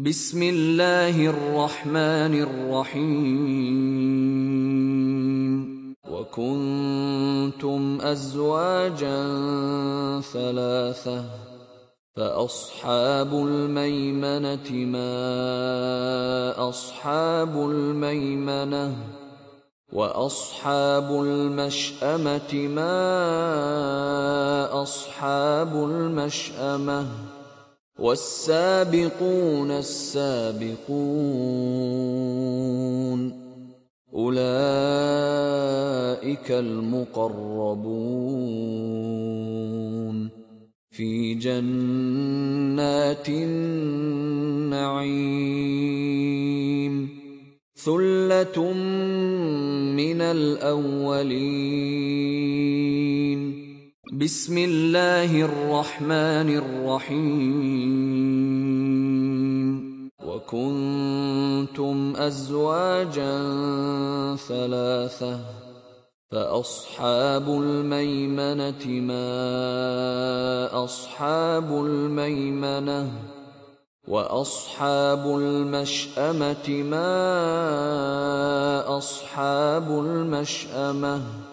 بسم الله الرحمن الرحيم. وكنتم أزواجا ثلاثة فأصحاب الميمنة ما أصحاب الميمنة وأصحاب المشأمة ما أصحاب المشأمة. والسابقون السابقون. أولئك المقربون. في جنات النعيم. ثلة من الأولين. بسم الله الرحمن الرحيم. وكنتم أزواجا ثلاثة فأصحاب الميمنة ما أصحاب الميمنة وأصحاب المشأمة ما أصحاب المشأمة.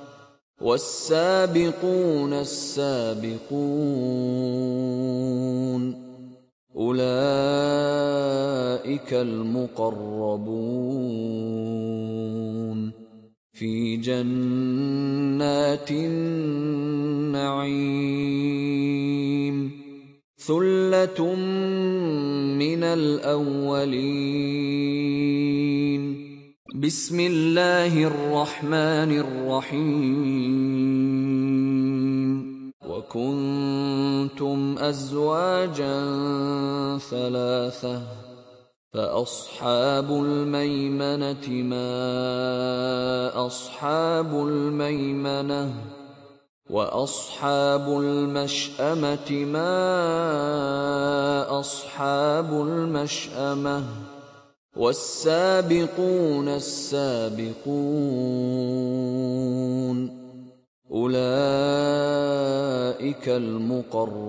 والسابقون السابقون أولئك المقربون في جنات النعيم ثلة من الأولين بسم الله الرحمن الرحيم. وكنتم أزواجا ثلاثة فأصحاب الميمنة ما أصحاب الميمنة وأصحاب المشأمة ما أصحاب المشأمة. والسابقون السابقون. أولئك المقربون.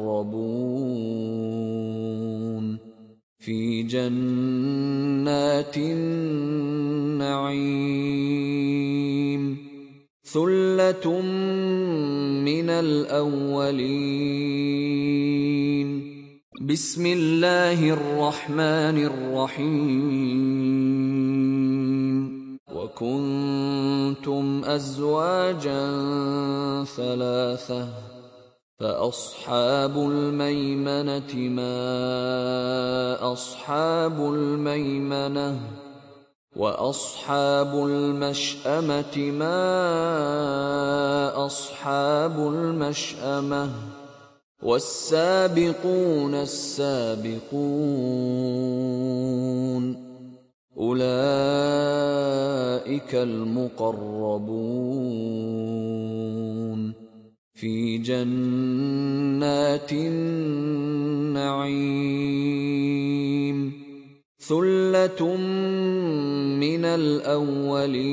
في جنات النعيم. ثلة من الأولين. بسم الله الرحمن الرحيم. وكنتم أزواجا ثلاثة فأصحاب الميمنة ما أصحاب الميمنة وأصحاب المشأمة ما أصحاب المشأمة. والسابقون السابقون أولئك المقربون في جنات النعيم ثلة من الأولين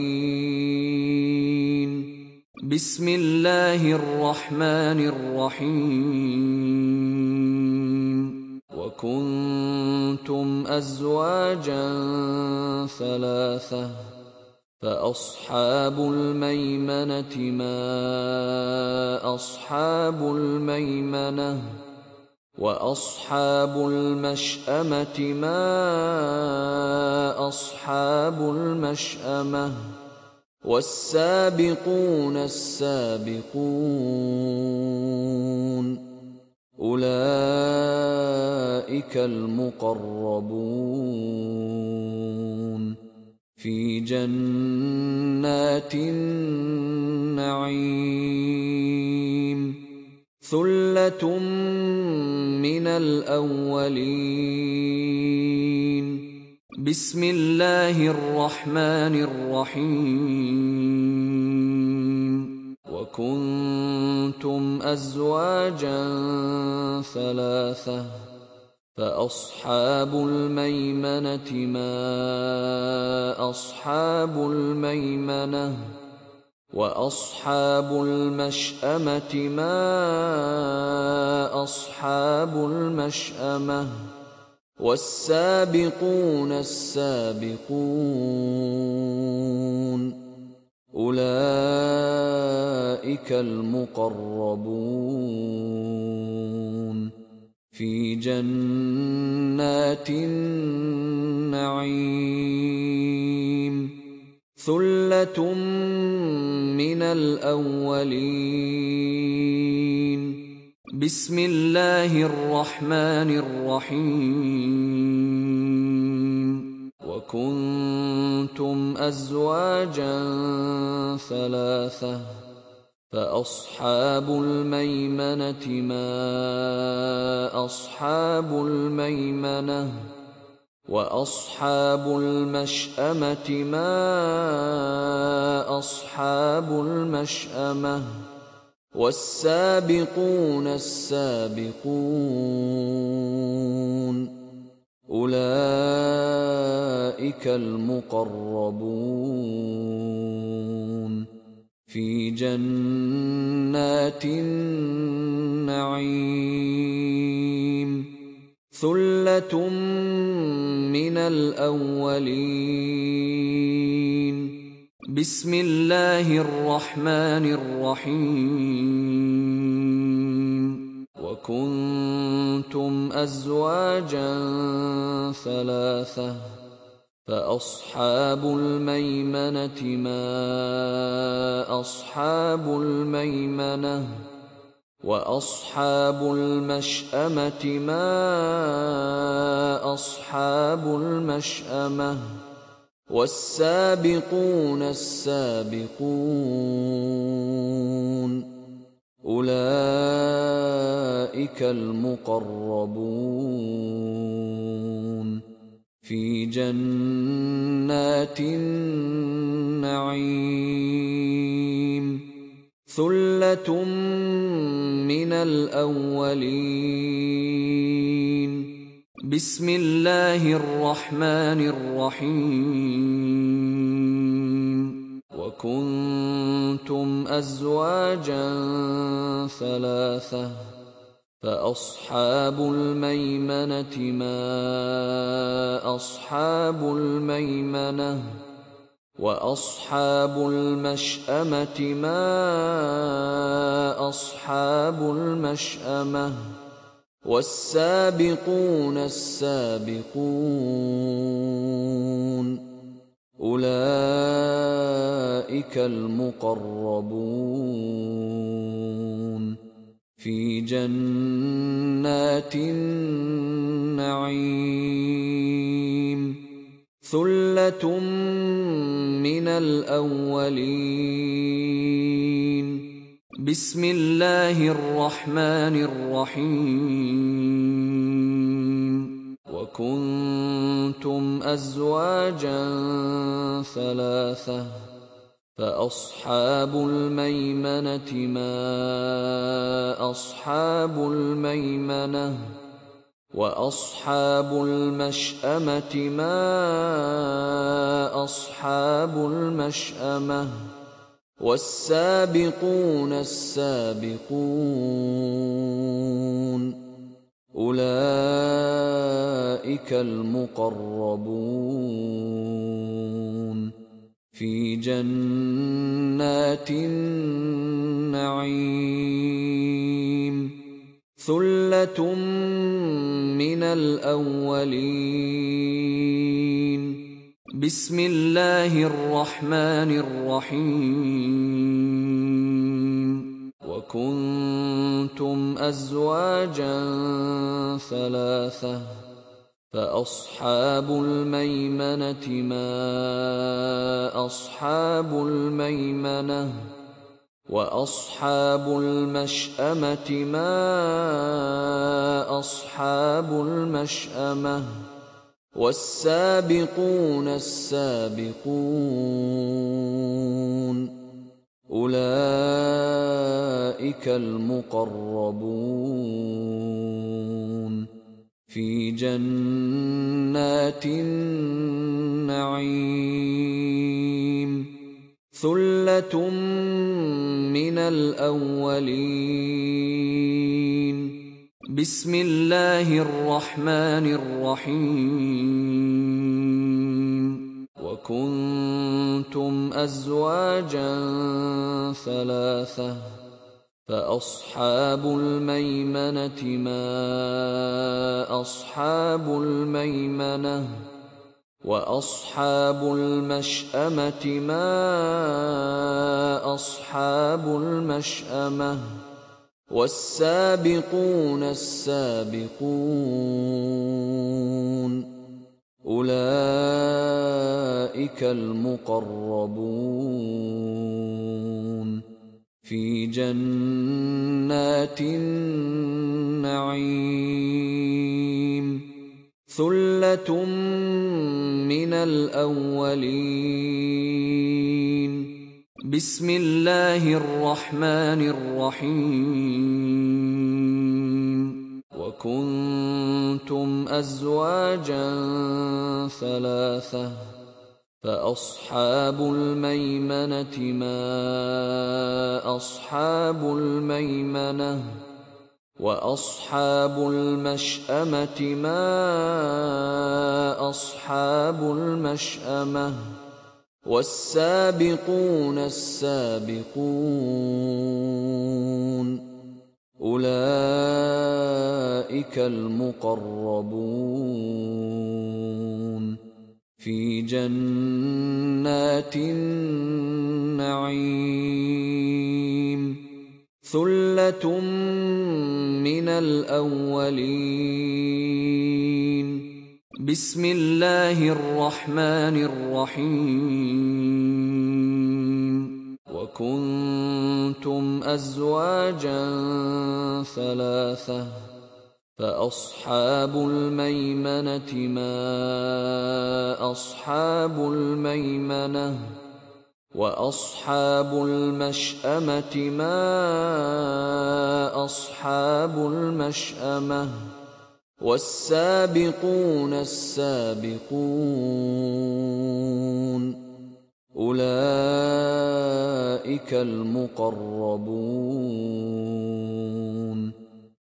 بسم الله الرحمن الرحيم. وكنتم أزواجا ثلاثة فأصحاب الميمنة ما أصحاب الميمنة وأصحاب المشأمة ما أصحاب المشأمة. والسابقون السابقون. أولئك المقربون. في جنات النعيم. ثلة من الأولين. بسم الله الرحمن الرحيم. وكنتم أزواجا ثلاثة فأصحاب الميمنة ما أصحاب الميمنة وأصحاب المشأمة ما أصحاب المشأمة. والسابقون السابقون. أولئك المقربون. في جنات النعيم. ثلة من الأولين. بسم الله الرحمن الرحيم. وكنتم أزواجا ثلاثة فأصحاب الميمنة ما أصحاب الميمنة وأصحاب المشأمة ما أصحاب المشأمة. والسابقون السابقون. أولئك المقربون. في جنات النعيم. ثلة من الأولين. بسم الله الرحمن الرحيم. وكنتم أزواجا ثلاثة فأصحاب الميمنة ما أصحاب الميمنة وأصحاب المشأمة ما أصحاب المشأمة. والسابقون السابقون أولئك المقربون في جنات النعيم ثلة من الأولين بسم الله الرحمن الرحيم. وكنتم أزواجا ثلاثة فأصحاب الميمنة ما أصحاب الميمنة وأصحاب المشأمة ما أصحاب المشأمة. والسابقون السابقون. أولئك المقربون. في جنات النعيم. ثلة من الأولين. بسم الله الرحمن الرحيم. وكنتم أزواجا ثلاثة فأصحاب الميمنة ما أصحاب الميمنة وأصحاب المشأمة ما أصحاب المشأمة. والسابقون السابقون أولئك المقربون في جنات النعيم ثلة من الأولين بسم الله الرحمن الرحيم. وكنتم أزواجا ثلاثة فأصحاب الميمنة ما أصحاب الميمنة وأصحاب المشأمة ما أصحاب المشأمة. والسابقون السابقون. أولئك المقربون. في جنات النعيم. ثلة من الأولين. بسم الله الرحمن الرحيم. وكنتم أزواجا ثلاثة فأصحاب الميمنة ما أصحاب الميمنة وأصحاب المشأمة ما أصحاب المشأمة. والسابقون السابقون أولئك المقربون في جنات النعيم ثلة من الأولين بسم الله الرحمن الرحيم. وكنتم أزواجا ثلاثة فأصحاب الميمنة ما أصحاب الميمنة وأصحاب المشأمة ما أصحاب المشأمة. والسابقون السابقون. أولئك المقربون. في جنات النعيم. ثلة من الأولين. بسم الله الرحمن الرحيم. وكنتم أزواجا ثلاثة فأصحاب الميمنة ما أصحاب الميمنة وأصحاب المشأمة ما أصحاب المشأمة. والسابقون السابقون أولئك المقربون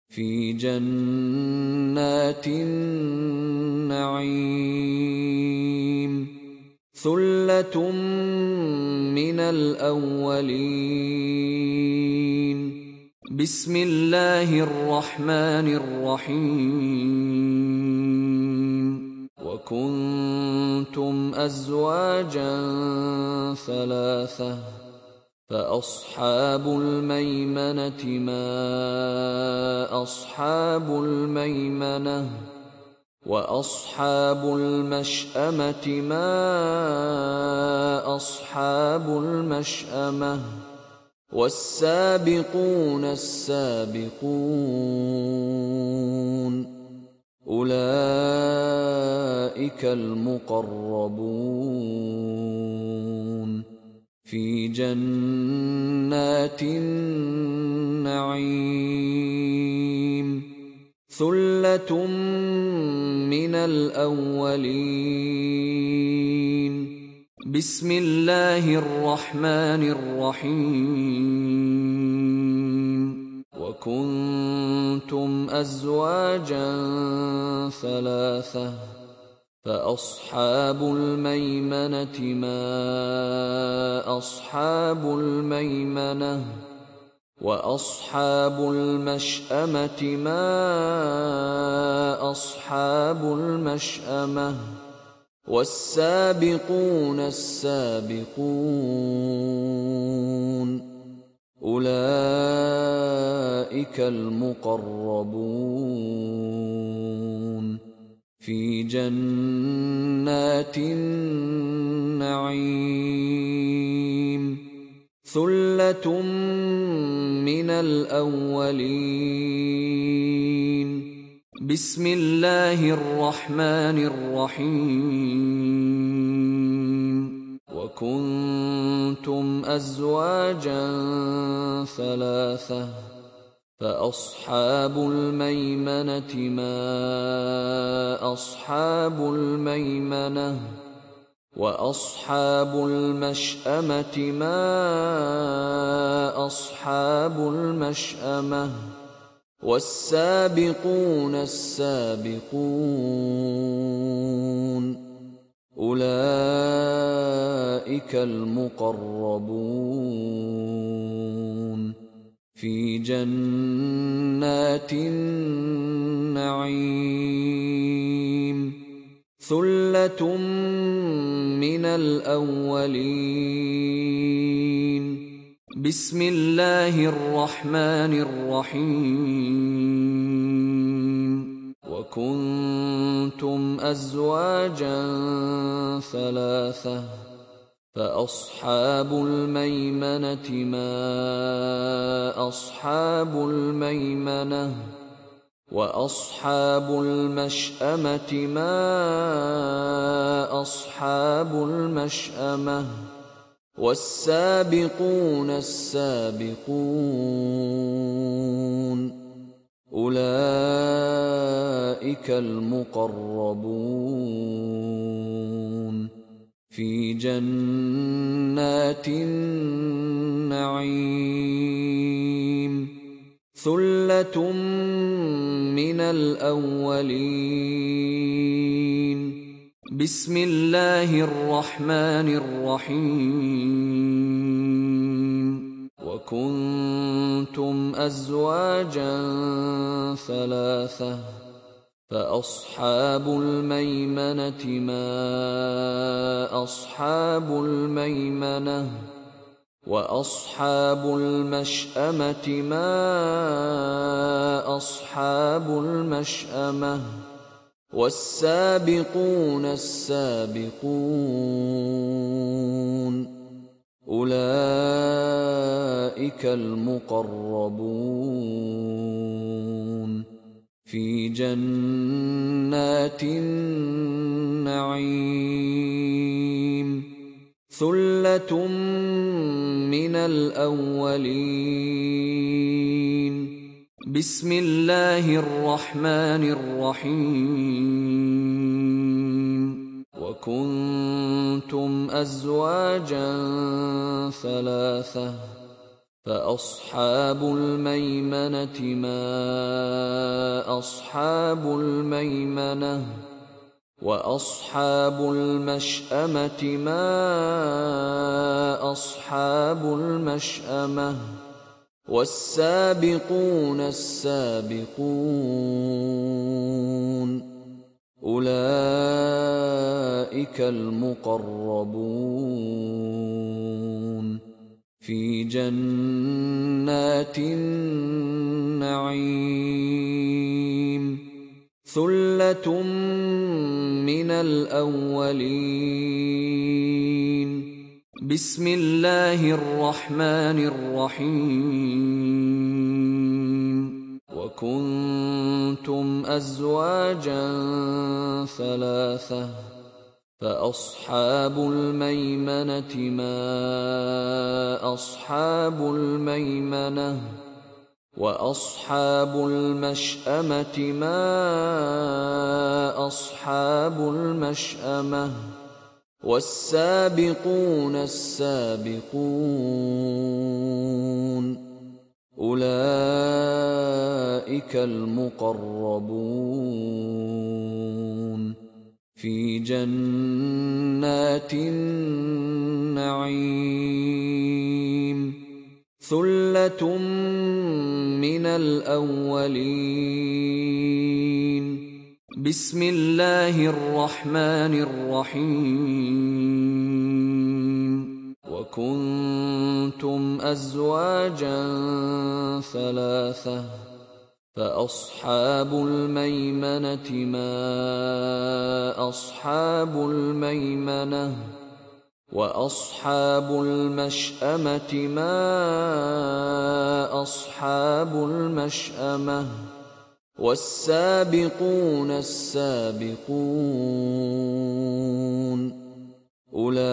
في جنات النعيم ثلة من الأولين بسم الله الرحمن الرحيم. وكنتم أزواجا ثلاثة فأصحاب الميمنة ما أصحاب الميمنة وأصحاب المشأمة ما أصحاب المشأمة. والسابقون السابقون. أولئك المقربون. في جنات النعيم. ثلة من الأولين. بسم الله الرحمن الرحيم. وكنتم أزواجا ثلاثة فأصحاب الميمنة ما أصحاب الميمنة وأصحاب المشأمة ما أصحاب المشأمة. والسابقون السابقون أولئك المقربون في جنات النعيم ثلة من الأولين بسم الله الرحمن الرحيم. وكنتم أزواجا ثلاثة فأصحاب الميمنة ما أصحاب الميمنة وأصحاب المشأمة ما أصحاب المشأمة. والسابقون السابقون. أولئك المقربون. في جنات النعيم. ثلة من الأولين. بسم الله الرحمن الرحيم. وكنتم أزواجا ثلاثة فأصحاب الميمنة ما أصحاب الميمنة وأصحاب المشأمة ما أصحاب المشأمة. والسابقون السابقون أولئك المقربون في جنات النعيم ثلة من الأولين بسم الله الرحمن الرحيم. وكنتم أزواجا ثلاثة فأصحاب الميمنة ما أصحاب الميمنة وأصحاب المشأمة ما أصحاب المشأمة. والسابقون السابقون. أولئك المقربون. في جنات النعيم. ثلة من الأولين. بسم الله الرحمن الرحيم. وكنتم أزواجا ثلاثة فأصحاب الميمنة ما أصحاب الميمنة وأصحاب المشأمة ما أصحاب المشأمة. والسابقون السابقون. أولئك المقربون. في جنات النعيم. ثلة من الأولين. بسم الله الرحمن الرحيم. وكنتم أزواجا ثلاثة فأصحاب الميمنة ما أصحاب الميمنة وأصحاب المشأمة ما أصحاب المشأمة. والسابقون السابقون. أولئك المقربون. في جنات النعيم. ثلة من الأولين. بسم الله الرحمن الرحيم وكنتم ازواجا ثلاثة فاصحاب الميمنه ما اصحاب الميمنه واصحاب المشامه ما اصحاب المشامه والسابقون السابقون. أولئك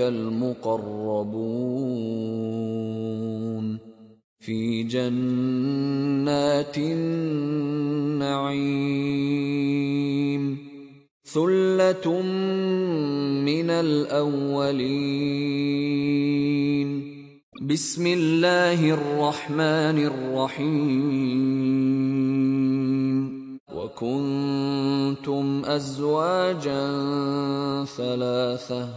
المقربون. في جنات النعيم. ثلة من الأولين. بسم الله الرحمن الرحيم. وكنتم أزواجا ثلاثة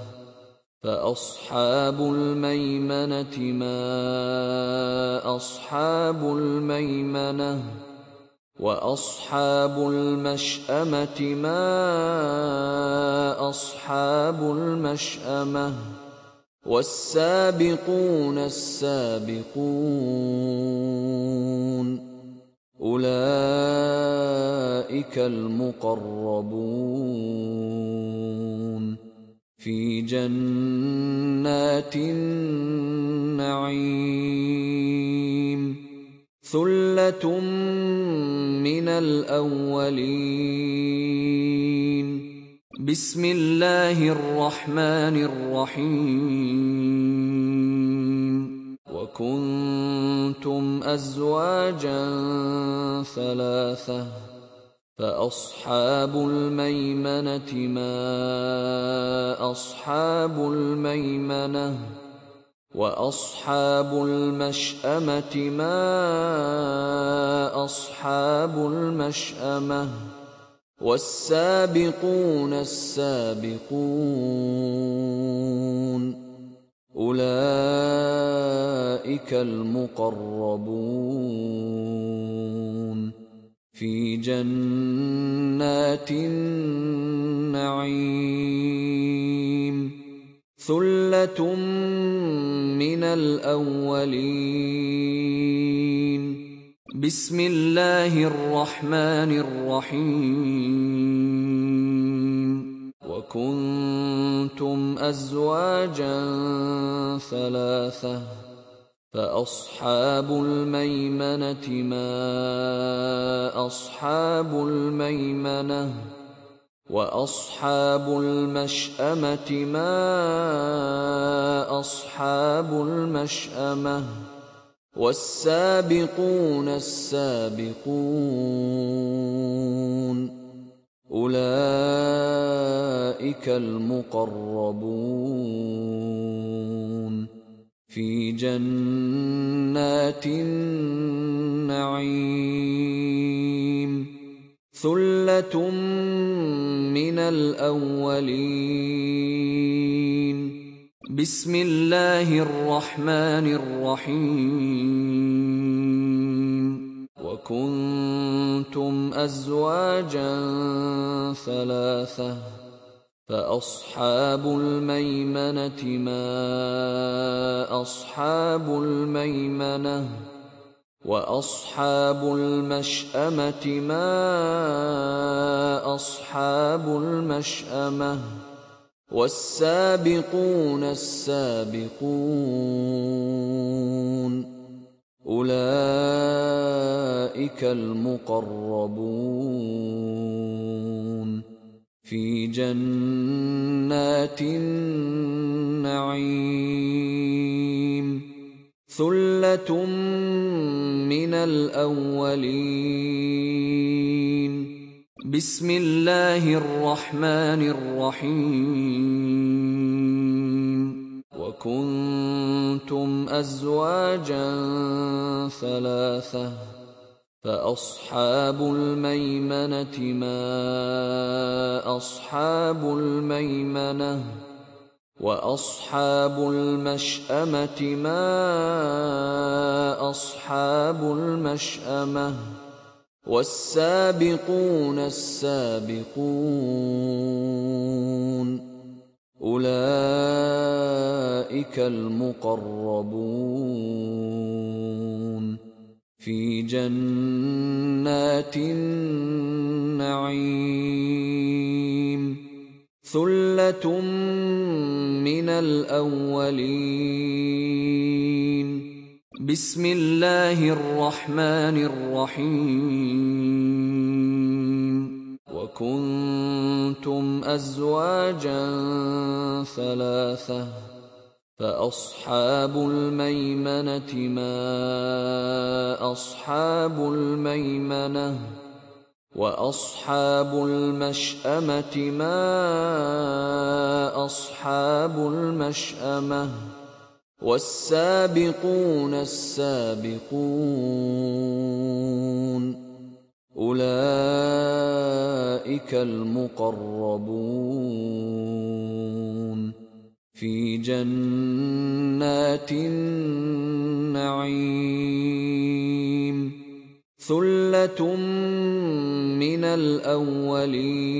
فأصحاب الميمنة ما أصحاب الميمنة وأصحاب المشأمة ما أصحاب المشأمة. والسابقون السابقون. أولئك المقربون. في جنات النعيم. ثلة من الأولين. بسم الله الرحمن الرحيم. وكنتم أزواجا ثلاثة فأصحاب الميمنة ما أصحاب الميمنة وأصحاب المشأمة ما أصحاب المشأمة. والسابقون السابقون. أولئك المقربون. في جنات النعيم. ثلة من الأولين. بسم الله الرحمن الرحيم. وكنتم أزواجا ثلاثة فأصحاب الميمنة ما أصحاب الميمنة وأصحاب المشأمة ما أصحاب المشأمة. والسابقون السابقون. أولئك المقربون. في جنات النعيم. ثلة من الأولين. بسم الله الرحمن الرحيم وكنتم ازواجا ثلاثة فاصحاب الميمنه ما اصحاب الميمنه واصحاب المشامه ما اصحاب المشامه والسابقون السابقون. أولئك المقربون. في جنات النعيم. ثلة من الأولين. بسم الله الرحمن الرحيم. وكنتم أزواجا ثلاثة فأصحاب الميمنة ما أصحاب الميمنة وأصحاب المشأمة ما أصحاب المشأمة. والسابقون السابقون أولئك المقربون في جنات النعيم ثلة من الأولين بسم الله الرحمن الرحيم. وكنتم أزواجا ثلاثة فأصحاب الميمنة ما أصحاب الميمنة وأصحاب المشأمة ما أصحاب المشأمة. والسابقون السابقون أولئك المقربون في جنات النعيم ثلة من الأولين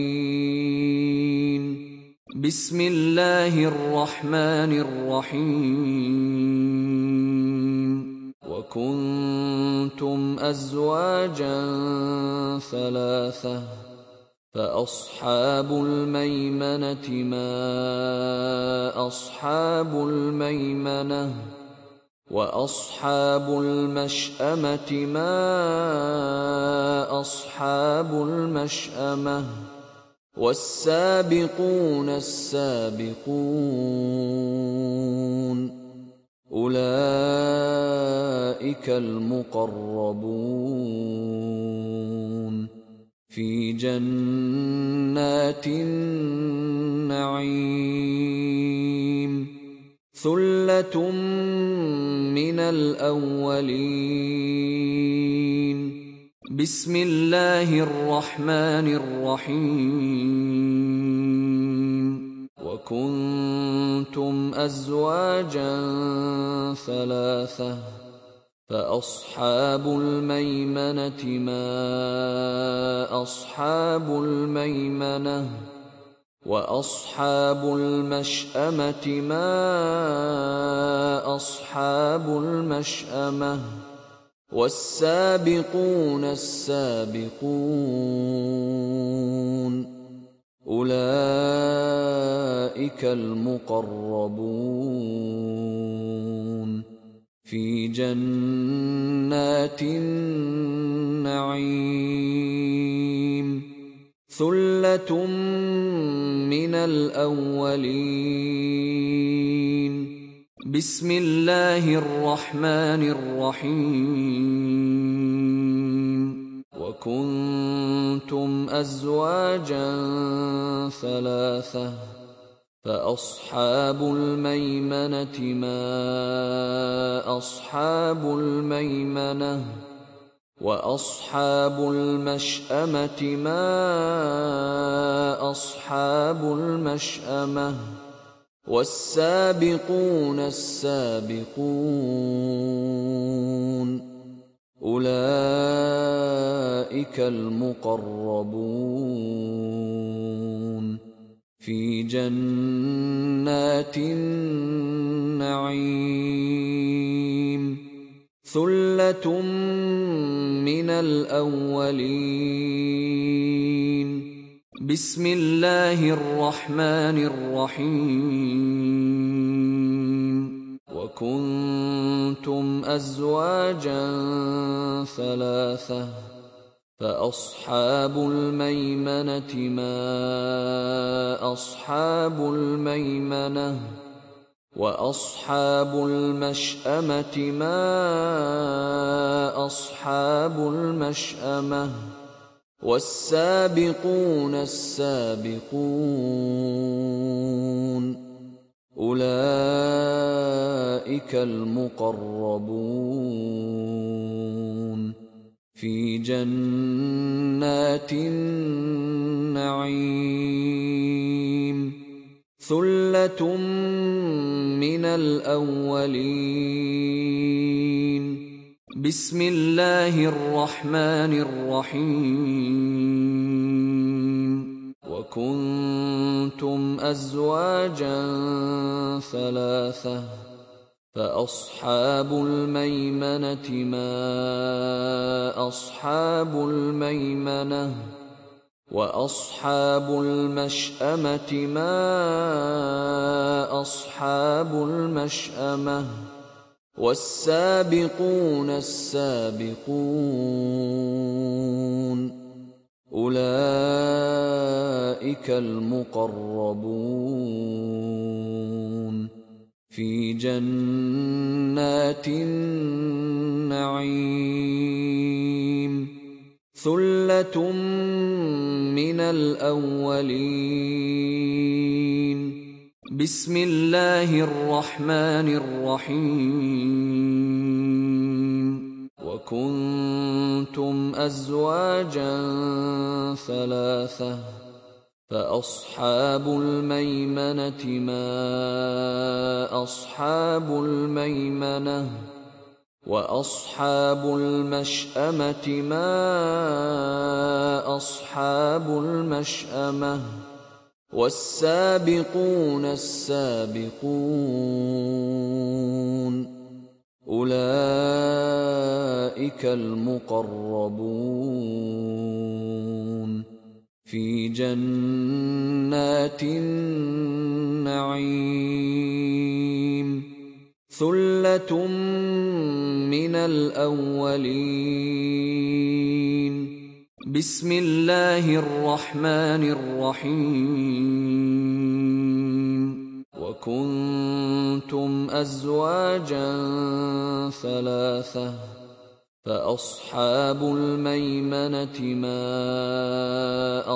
بسم الله الرحمن الرحيم. وكنتم أزواجا ثلاثة فأصحاب الميمنة ما أصحاب الميمنة وأصحاب المشأمة ما أصحاب المشأمة. والسابقون السابقون أولئك المقربون في جنات النعيم ثلة من الأولين بسم الله الرحمن الرحيم. وكنتم أزواجا ثلاثة فأصحاب الميمنة ما أصحاب الميمنة وأصحاب المشأمة ما أصحاب المشأمة. والسابقون السابقون. أولئك المقربون. في جنات النعيم. ثلة من الأولين. بسم الله الرحمن الرحيم. وكنتم ازواجا ثلاثة. فاصحاب الميمنه ما اصحاب الميمنه. واصحاب المشامه ما اصحاب المشامه. والسابقون السابقون أولئك المقربون في جنات النعيم ثلة من الأولين بسم الله الرحمن الرحيم. وكنتم أزواجا ثلاثة فأصحاب الميمنة ما أصحاب الميمنة وأصحاب المشأمة ما أصحاب المشأمة. والسابقون السابقون. أولئك المقربون. في جنات النعيم. ثلة من الأولين. بسم الله الرحمن الرحيم. وكنتم أزواجا ثلاثة فأصحاب الميمنة ما أصحاب الميمنة وأصحاب المشأمة ما أصحاب المشأمة. والسابقون السابقون أولئك المقربون في جنات النعيم ثلة من الأولين بسم الله الرحمن الرحيم. وكنتم أزواجا ثلاثة فأصحاب الميمنة ما أصحاب الميمنة وأصحاب المشأمة ما أصحاب المشأمة. والسابقون السابقون. أولئك المقربون. في جنات النعيم. ثلة من الأولين. بسم الله الرحمن الرحيم. وكنتم أزواجا ثلاثة فأصحاب الميمنة ما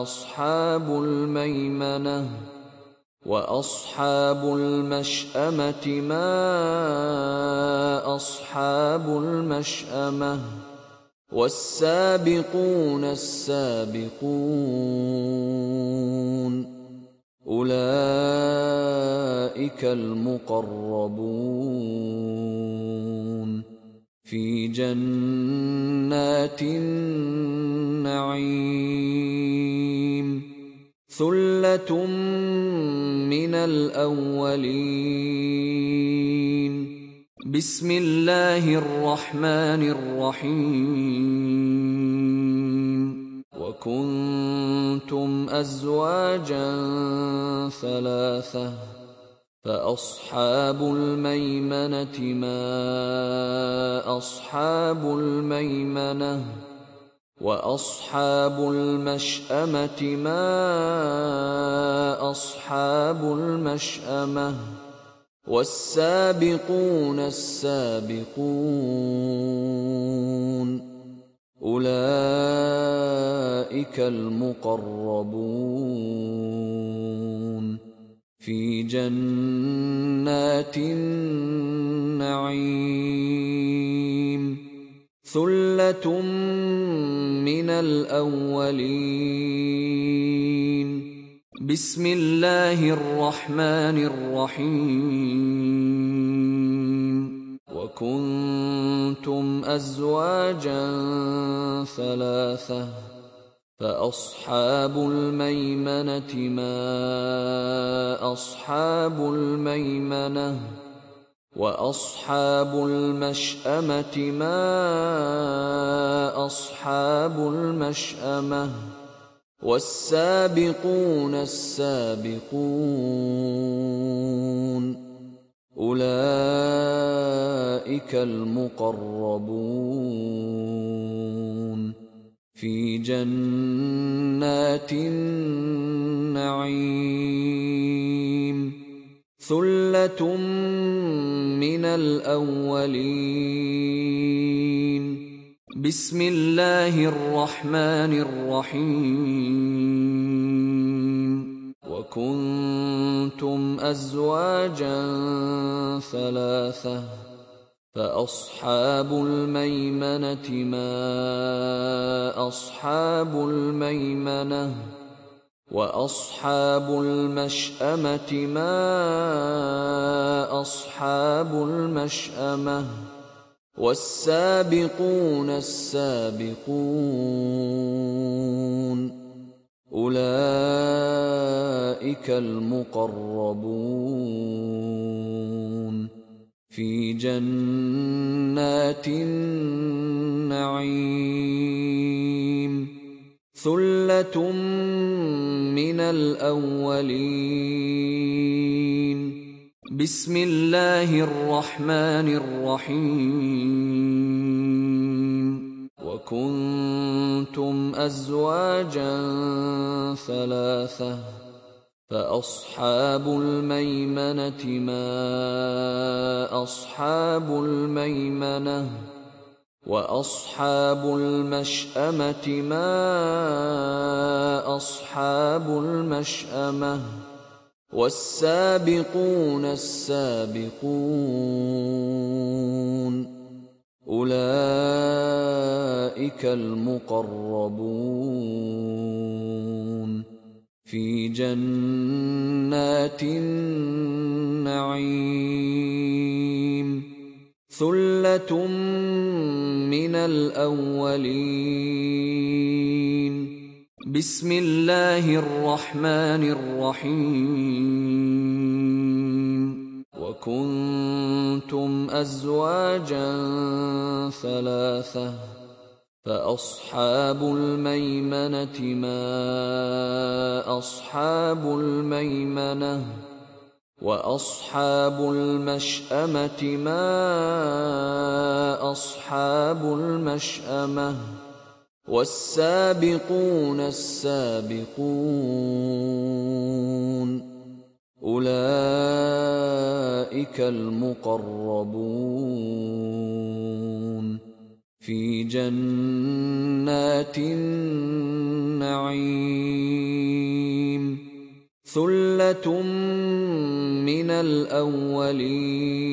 أصحاب الميمنة وأصحاب المشأمة ما أصحاب المشأمة. والسابقون السابقون أولئك المقربون في جنات النعيم ثلة من الأولين بسم الله الرحمن الرحيم. وكنتم أزواجا ثلاثة فأصحاب الميمنة ما أصحاب الميمنة وأصحاب المشأمة ما أصحاب المشأمة. والسابقون السابقون. أولئك المقربون. في جنات النعيم. ثلة من الأولين. بسم الله الرحمن الرحيم. وكنتم أزواجا ثلاثة فأصحاب الميمنة ما أصحاب الميمنة وأصحاب المشأمة ما أصحاب المشأمة. والسابقون السابقون أولئك المقربون في جنات النعيم ثلة من الأولين بسم الله الرحمن الرحيم. وكنتم أزواجا ثلاثة فأصحاب الميمنة ما أصحاب الميمنة وأصحاب المشأمة ما أصحاب المشأمة. والسابقون السابقون. أولئك المقربون. في جنات النعيم. ثلة من الأولين. بسم الله الرحمن الرحيم. وكنتم أزواجا ثلاثة فأصحاب الميمنة ما أصحاب الميمنة وأصحاب المشأمة ما أصحاب المشأمة. والسابقون السابقون أولئك المقربون في جنات النعيم ثلة من الأولين بسم الله الرحمن الرحيم. وكنتم أزواجا ثلاثة فأصحاب الميمنة ما أصحاب الميمنة وأصحاب المشأمة ما أصحاب المشأمة. والسابقون السابقون. أولئك المقربون. في جنات النعيم. ثلة من الأولين.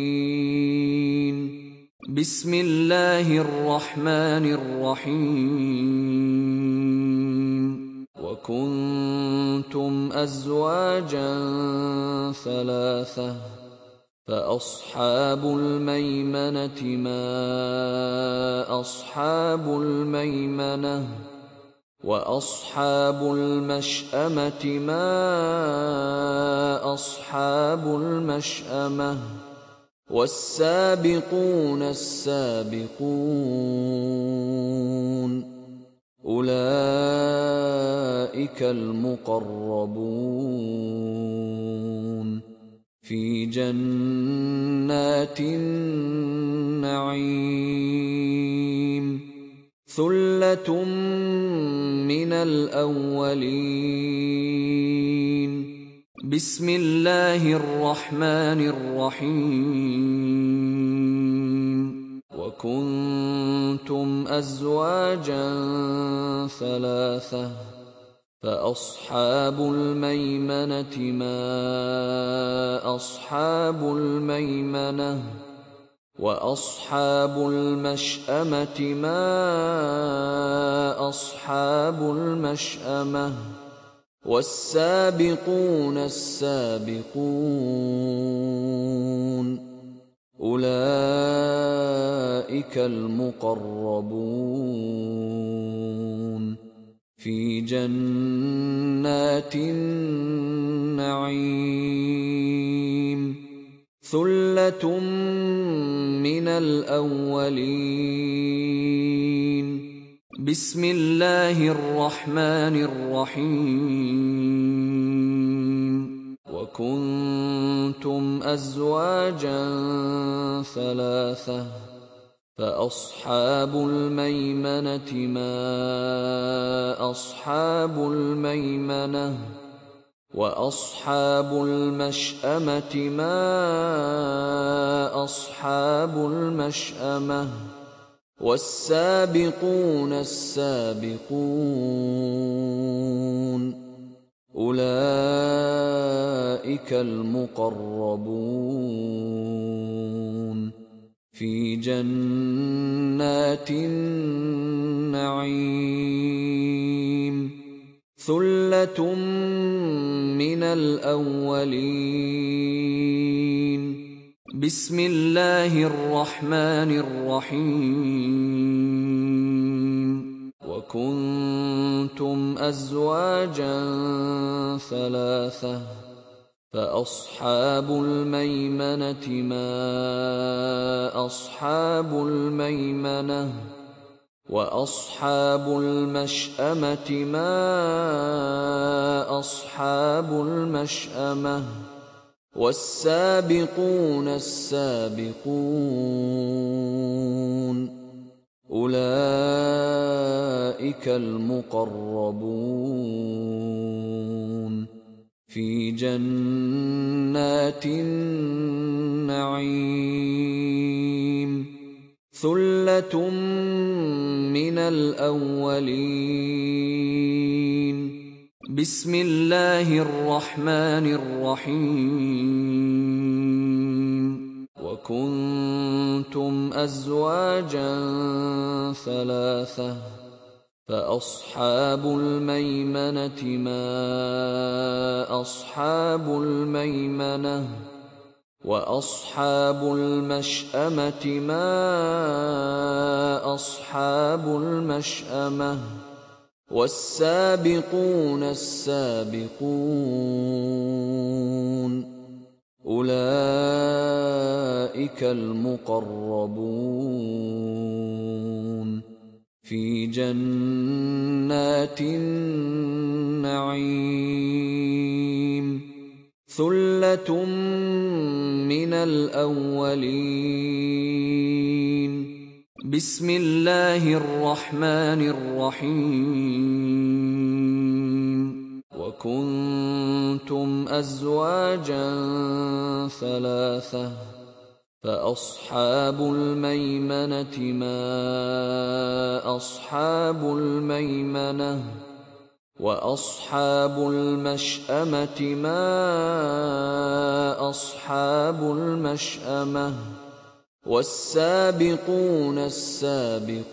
بسم الله الرحمن الرحيم. وكنتم أزواجا ثلاثة فأصحاب الميمنة ما أصحاب الميمنة وأصحاب المشأمة ما أصحاب المشأمة. والسابقون السابقون أولئك المقربون في جنات النعيم ثلة من الأولين بسم الله الرحمن الرحيم. وكنتم أزواجا ثلاثة فأصحاب الميمنة ما أصحاب الميمنة وأصحاب المشأمة ما أصحاب المشأمة. والسابقون السابقون. أولئك المقربون. في جنات النعيم. ثلة من الأولين. بسم الله الرحمن الرحيم. وكنتم أزواجا ثلاثة فأصحاب الميمنة ما أصحاب الميمنة وأصحاب المشأمة ما أصحاب المشأمة. والسابقون السابقون أولئك المقربون في جنات النعيم ثلة من الأولين بسم الله الرحمن الرحيم. وكنتم أزواجا ثلاثة فأصحاب الميمنة ما أصحاب الميمنة وأصحاب المشأمة ما أصحاب المشأمة. والسابقون السابقون. أولئك المقربون. في جنات النعيم. ثلة من الأولين. بسم الله الرحمن الرحيم. وكنتم أزواجا ثلاثة فأصحاب الميمنة ما أصحاب الميمنة وأصحاب المشأمة ما أصحاب المشأمة. والسابقون السابقون أولئك المقربون في جنات النعيم ثلة من الأولين بسم الله الرحمن الرحيم. وكنتم أزواجا ثلاثة فأصحاب الميمنة ما أصحاب الميمنة وأصحاب المشأمة ما أصحاب المشأمة. والسابقون السابقون.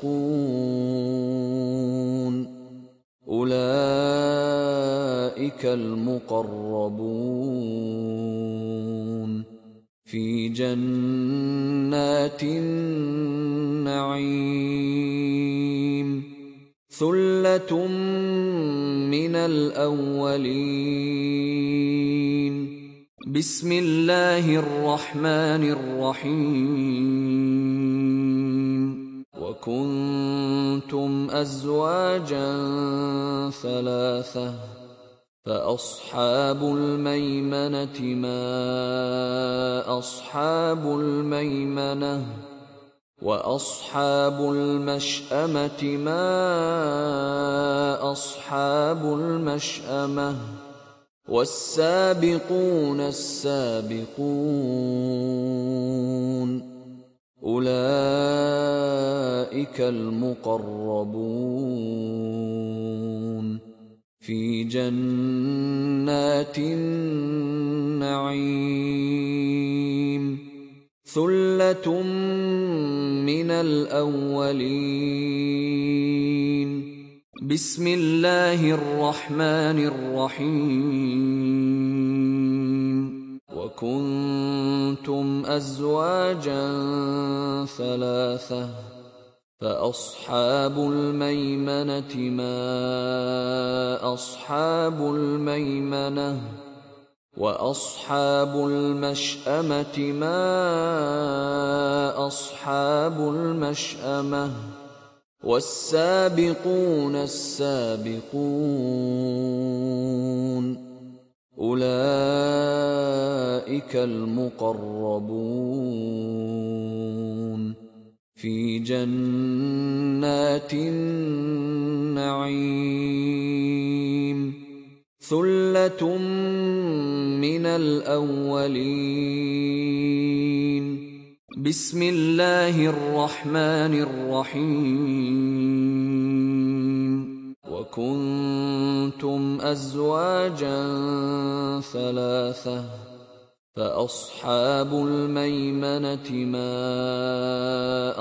أولئك المقربون. في جنات النعيم. ثلة من الأولين. بسم الله الرحمن الرحيم وكنتم ازواجا ثلاثة فاصحاب الميمنه ما اصحاب الميمنه واصحاب المشامه ما اصحاب المشامه والسابقون السابقون أولئك المقربون في جنات النعيم ثلة من الأولين بسم الله الرحمن الرحيم. وكنتم أزواجا ثلاثة فأصحاب الميمنة ما أصحاب الميمنة وأصحاب المشأمة ما أصحاب المشأمة. والسابقون السابقون. أولئك المقربون. في جنات النعيم. ثلة من الأولين. بسم الله الرحمن الرحيم. وكنتم أزواجا ثلاثة فأصحاب الميمنة ما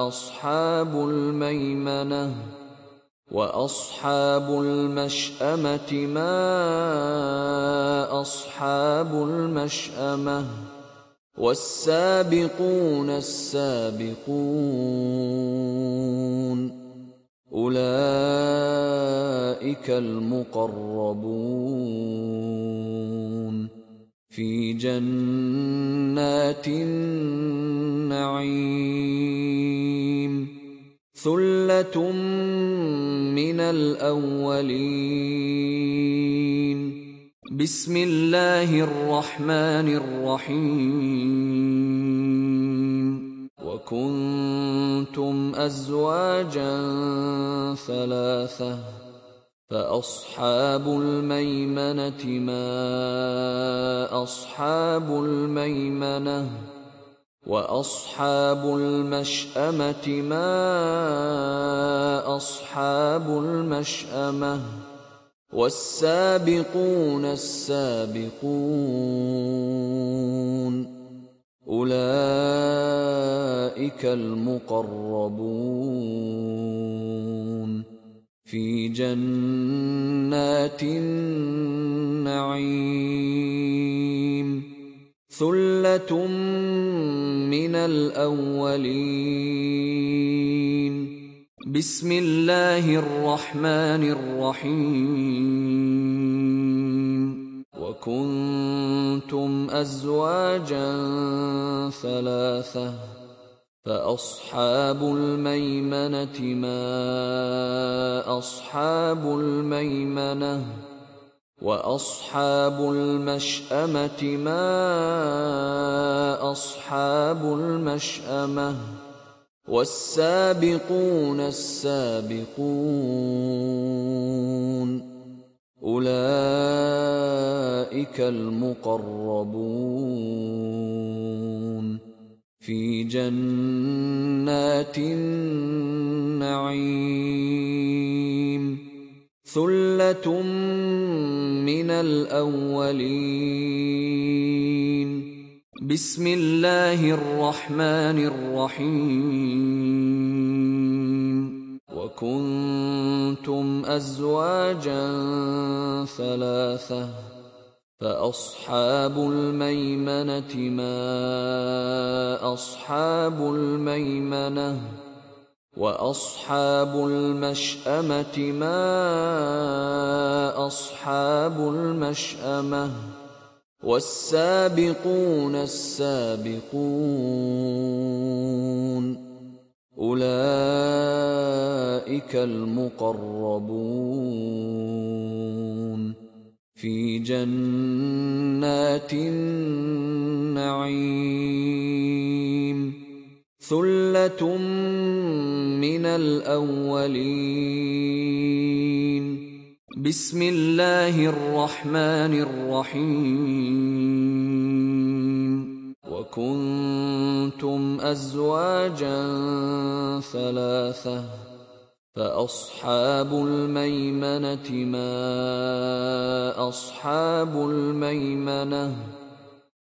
أصحاب الميمنة وأصحاب المشأمة ما أصحاب المشأمة. والسابقون السابقون. أولئك المقربون. في جنات النعيم. ثلة من الأولين. بسم الله الرحمن الرحيم. وكنتم أزواجا ثلاثة فأصحاب الميمنة ما أصحاب الميمنة وأصحاب المشأمة ما أصحاب المشأمة. والسابقون السابقون. أولئك المقربون. في جنات النعيم. ثلة من الأولين. بسم الله الرحمن الرحيم وكنتم ازواجا ثلاثة فاصحاب الميمنه ما اصحاب الميمنه واصحاب المشامه ما اصحاب المشامه والسابقون السابقون. أولئك المقربون. في جنات النعيم. ثلة من الأولين. بسم الله الرحمن الرحيم. وكنتم أزواجا ثلاثة فأصحاب الميمنة ما أصحاب الميمنة وأصحاب المشأمة ما أصحاب المشأمة. والسابقون السابقون. أولئك المقربون. في جنات النعيم. ثلة من الأولين. بسم الله الرحمن الرحيم. وكنتم أزواجا ثلاثة فأصحاب الميمنة ما أصحاب الميمنة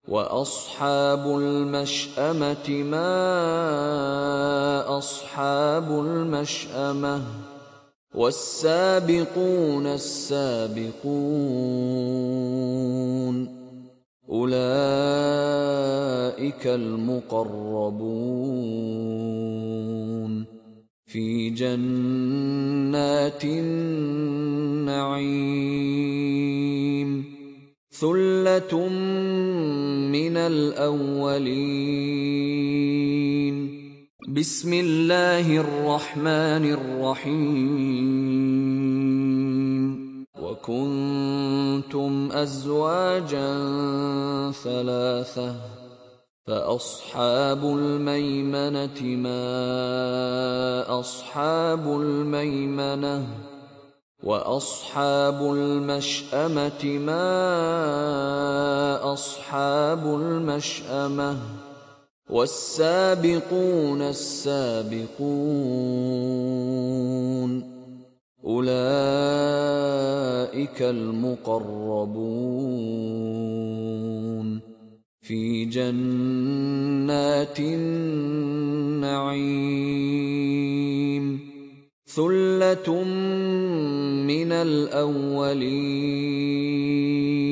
وأصحاب المشأمة ما أصحاب المشأمة. والسابقون السابقون. أولئك المقربون. في جنات النعيم. ثلة من الأولين. بسم الله الرحمن الرحيم. وكنتم أزواجا ثلاثة فأصحاب الميمنة ما أصحاب الميمنة وأصحاب المشأمة ما أصحاب المشأمة. والسابقون السابقون. أولئك المقربون. في جنات النعيم. ثلة من الأولين.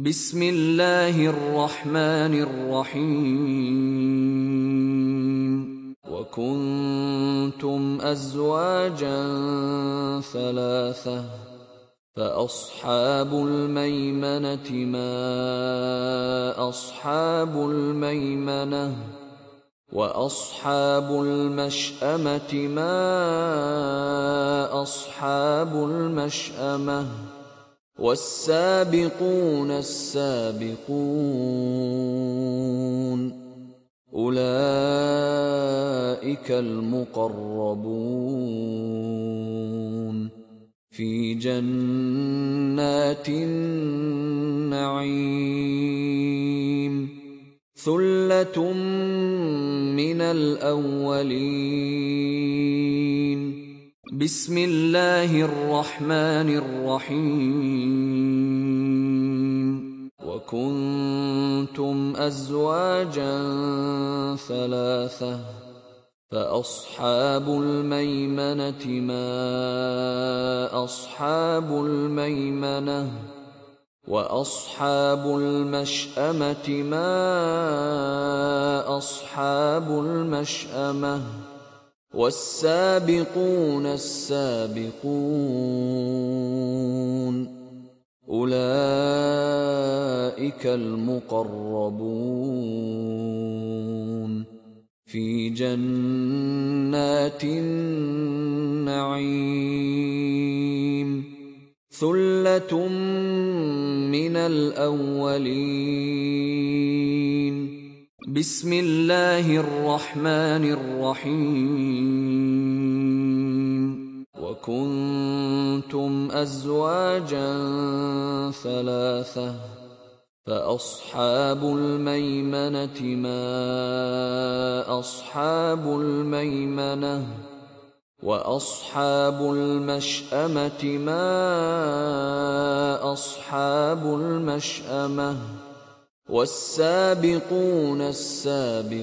بسم الله الرحمن الرحيم. وكنتم أزواجا ثلاثة فأصحاب الميمنة ما أصحاب الميمنة وأصحاب المشأمة ما أصحاب المشأمة. والسابقون السابقون. أولئك المقربون. في جنات النعيم. ثلة من الأولين. بسم الله الرحمن الرحيم. وكنتم أزواجا ثلاثة فأصحاب الميمنة ما أصحاب الميمنة وأصحاب المشأمة ما أصحاب المشأمة. والسابقون السابقون أولئك المقربون في جنات النعيم ثلة من الأولين بسم الله الرحمن الرحيم. وكنتم أزواجا ثلاثة فأصحاب الميمنة ما أصحاب الميمنة وأصحاب المشأمة ما أصحاب المشأمة. والسابقون السابقون.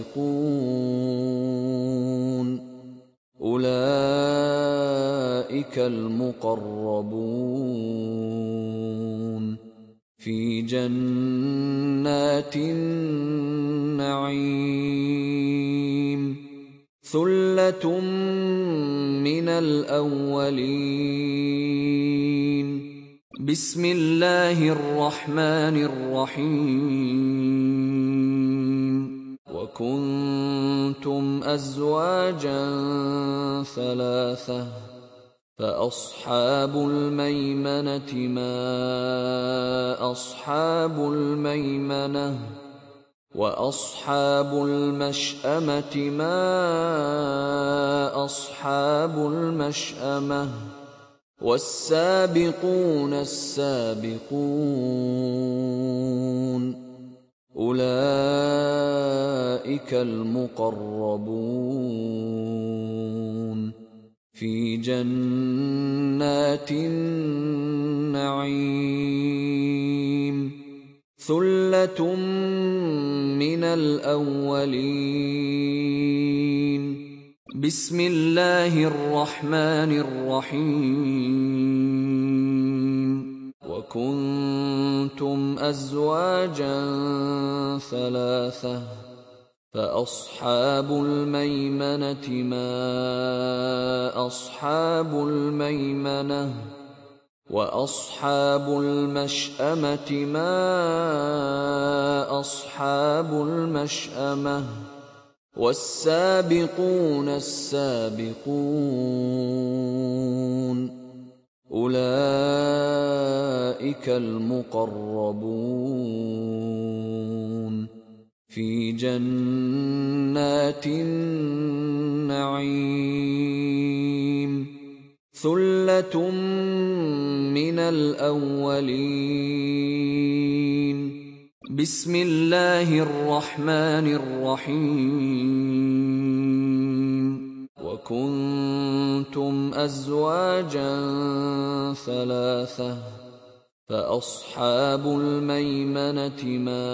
أولئك المقربون. في جنات النعيم. ثلة من الأولين. بسم الله الرحمن الرحيم. وكنتم ازواجا ثلاثة. فاصحاب الميمنه ما اصحاب الميمنه. واصحاب المشامه ما اصحاب المشامه. والسابقون السابقون أولئك المقربون في جنات النعيم ثلة من الأولين بسم الله الرحمن الرحيم. وكنتم أزواجا ثلاثة فأصحاب الميمنة ما أصحاب الميمنة وأصحاب المشأمة ما أصحاب المشأمة. والسابقون السابقون. أولئك المقربون. في جنات النعيم. ثلة من الأولين. بسم الله الرحمن الرحيم. وكنتم أزواجا ثلاثة فأصحاب الميمنة ما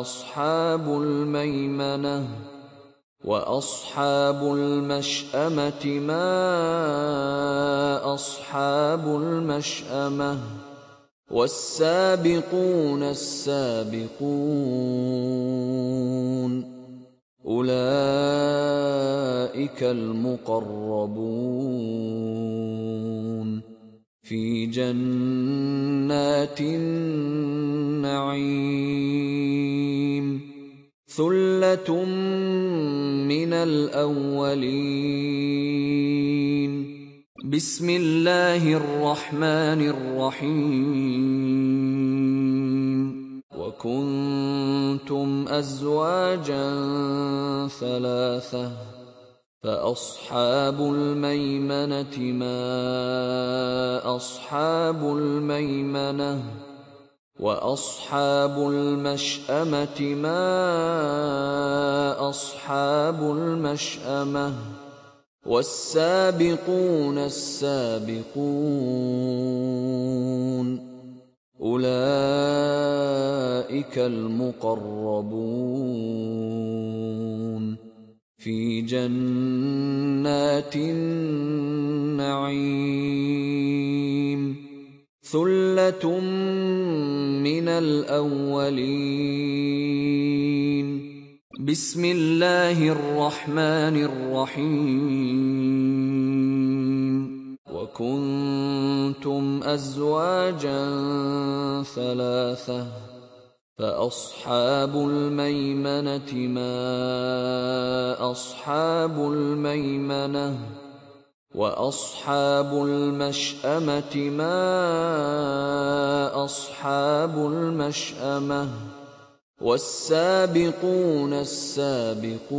أصحاب الميمنة وأصحاب المشأمة ما أصحاب المشأمة. والسابقون السابقون أولئك المقربون في جنات النعيم ثلة من الأولين بسم الله الرحمن الرحيم. وكنتم أزواجا ثلاثة فأصحاب الميمنة ما أصحاب الميمنة وأصحاب المشأمة ما أصحاب المشأمة. والسابقون السابقون. أولئك المقربون. في جنات النعيم. ثلة من الأولين. بسم الله الرحمن الرحيم. وكنتم أزواجا ثلاثة فأصحاب الميمنة ما أصحاب الميمنة وأصحاب المشأمة ما أصحاب المشأمة. والسابقون السابقون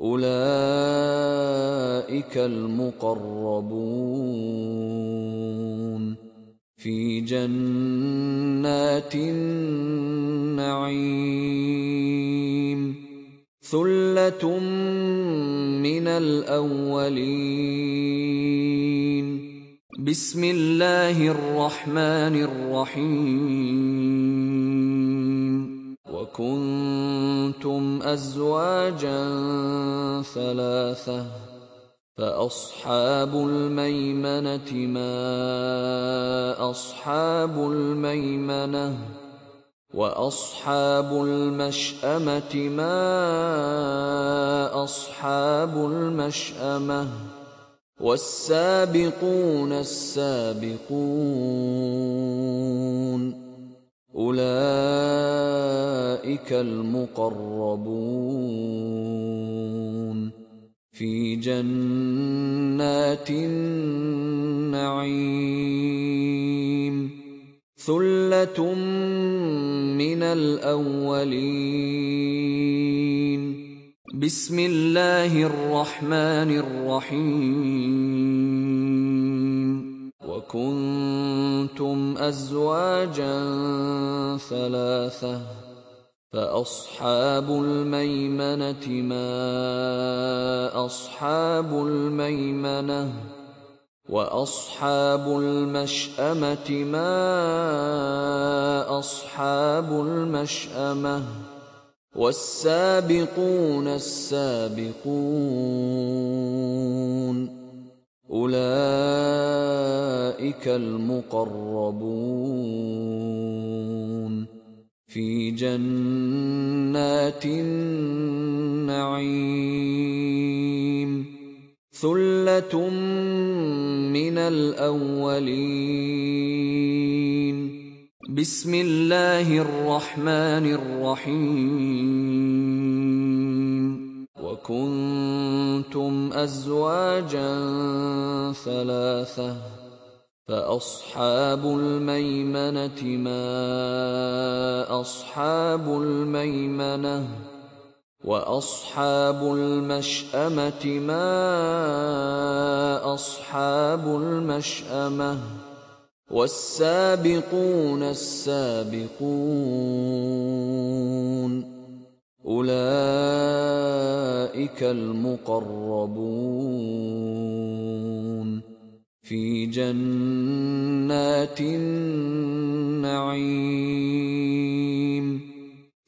أولئك المقربون في جنات النعيم ثلة من الأولين بسم الله الرحمن الرحيم. وكنتم أزواجا ثلاثة فأصحاب الميمنة ما أصحاب الميمنة وأصحاب المشأمة ما أصحاب المشأمة. والسابقون السابقون. أولئك المقربون. في جنات النعيم. ثلة من الأولين. بسم الله الرحمن الرحيم. وكنتم أزواجا ثلاثة فأصحاب الميمنة ما أصحاب الميمنة وأصحاب المشأمة ما أصحاب المشأمة. والسابقون السابقون أولئك المقربون في جنات النعيم ثلة من الأولين بسم الله الرحمن الرحيم. وكنتم أزواجا ثلاثة فأصحاب الميمنة ما أصحاب الميمنة وأصحاب المشأمة ما أصحاب المشأمة. والسابقون السابقون. أولئك المقربون. في جنات النعيم.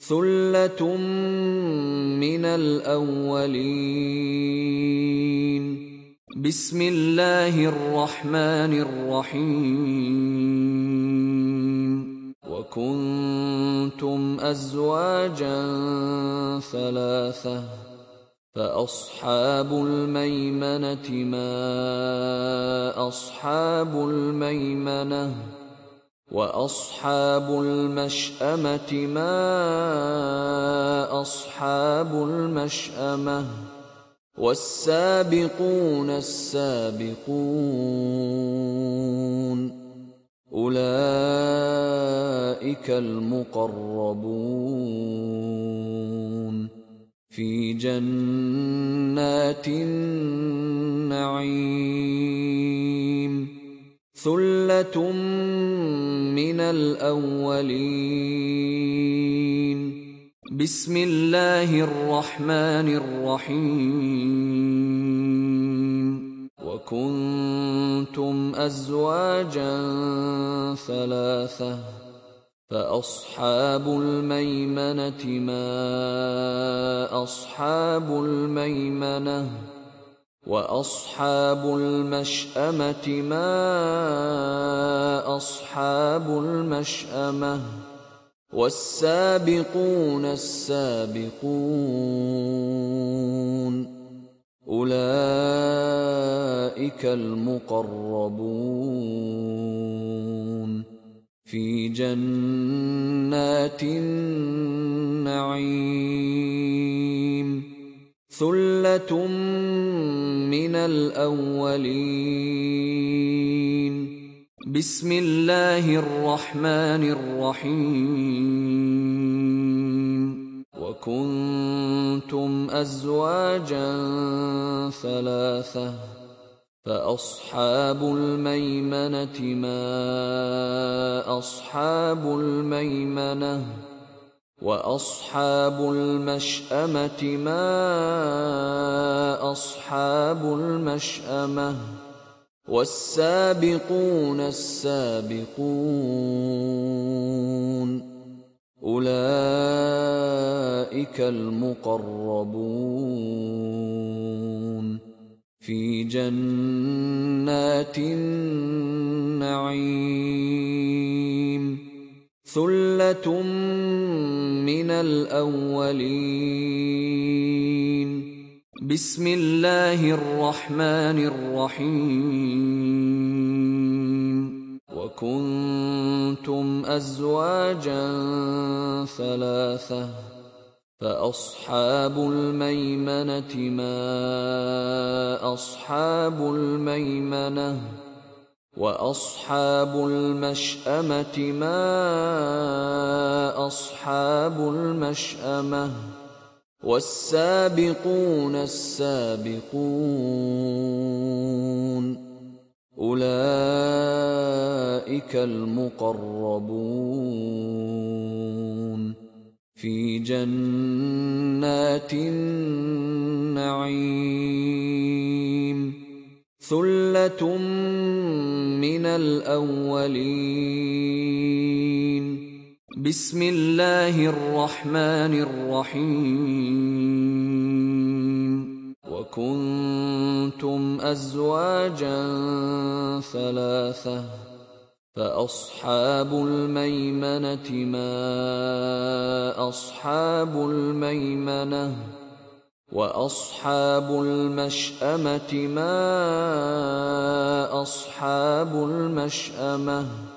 ثلة من الأولين. بسم الله الرحمن الرحيم. وكنتم أزواجا ثلاثة فأصحاب الميمنة ما أصحاب الميمنة وأصحاب المشأمة ما أصحاب المشأمة. والسابقون السابقون أولئك المقربون في جنات النعيم ثلة من الأولين بسم الله الرحمن الرحيم. وكنتم أزواجا ثلاثة فأصحاب الميمنة ما أصحاب الميمنة وأصحاب المشأمة ما أصحاب المشأمة. والسابقون السابقون. أولئك المقربون. في جنات النعيم. ثلة من الأولين. بسم الله الرحمن الرحيم. وكنتم أزواجا ثلاثة فأصحاب الميمنة ما أصحاب الميمنة وأصحاب المشأمة ما أصحاب المشأمة. والسابقون السابقون أولئك المقربون في جنات النعيم ثلة من الأولين بسم الله الرحمن الرحيم. وكنتم أزواجا ثلاثة فأصحاب الميمنة ما أصحاب الميمنة وأصحاب المشأمة ما أصحاب المشأمة. والسابقون السابقون. أولئك المقربون. في جنات النعيم. ثلة من الأولين. بسم الله الرحمن الرحيم. وكنتم أزواجا ثلاثة فأصحاب الميمنة ما أصحاب الميمنة وأصحاب المشأمة ما أصحاب المشأمة.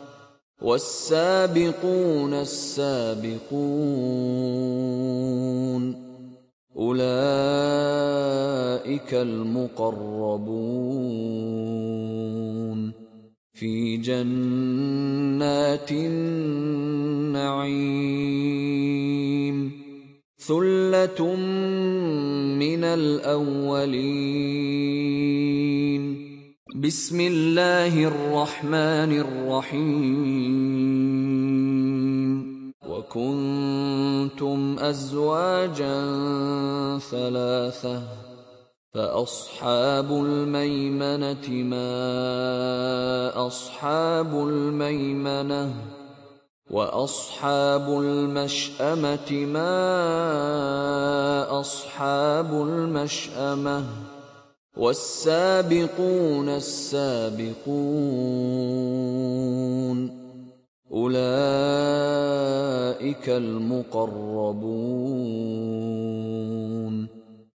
والسابقون السابقون أولئك المقربون في جنات النعيم ثلة من الأولين بسم الله الرحمن الرحيم. وكنتم أزواجا ثلاثة فأصحاب الميمنة ما أصحاب الميمنة وأصحاب المشأمة ما أصحاب المشأمة. والسابقون السابقون. أولئك المقربون.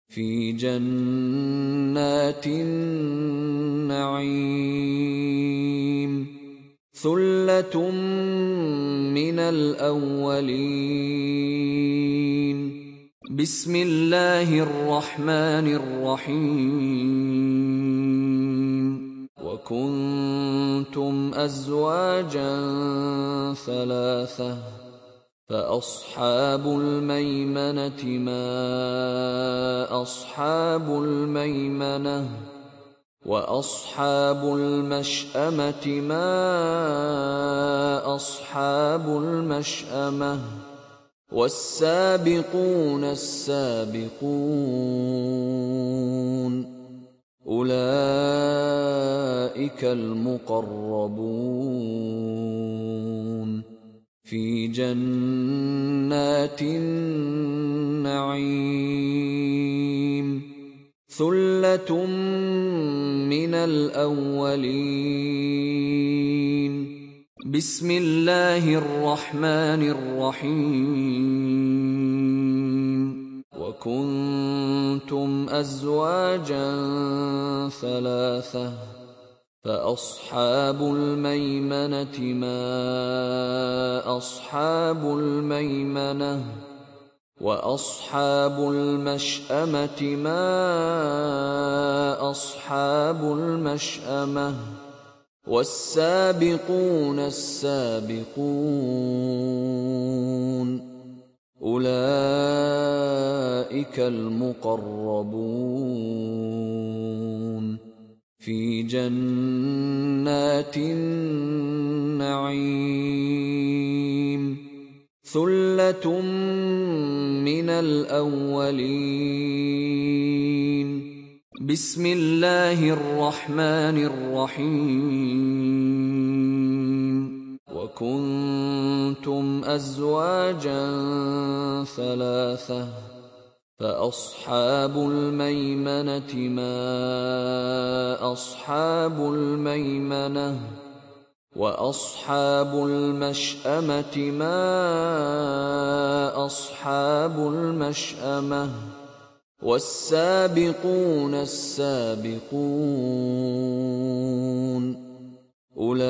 في جنات النعيم. ثلة من الأولين. بسم الله الرحمن الرحيم. وكنتم أزواجا ثلاثة فأصحاب الميمنة ما أصحاب الميمنة وأصحاب المشأمة ما أصحاب المشأمة. والسابقون السابقون أولئك المقربون في جنات النعيم ثلة من الأولين بسم الله الرحمن الرحيم. وكنتم أزواجا ثلاثة فأصحاب الميمنة ما أصحاب الميمنة وأصحاب المشأمة ما أصحاب المشأمة. والسابقون السابقون. أولئك المقربون. في جنات النعيم. ثلة من الأولين. بسم الله الرحمن الرحيم. وكنتم أزواجا ثلاثة فأصحاب الميمنة ما أصحاب الميمنة وأصحاب المشأمة ما أصحاب المشأمة. والسابقون السابقون أولئك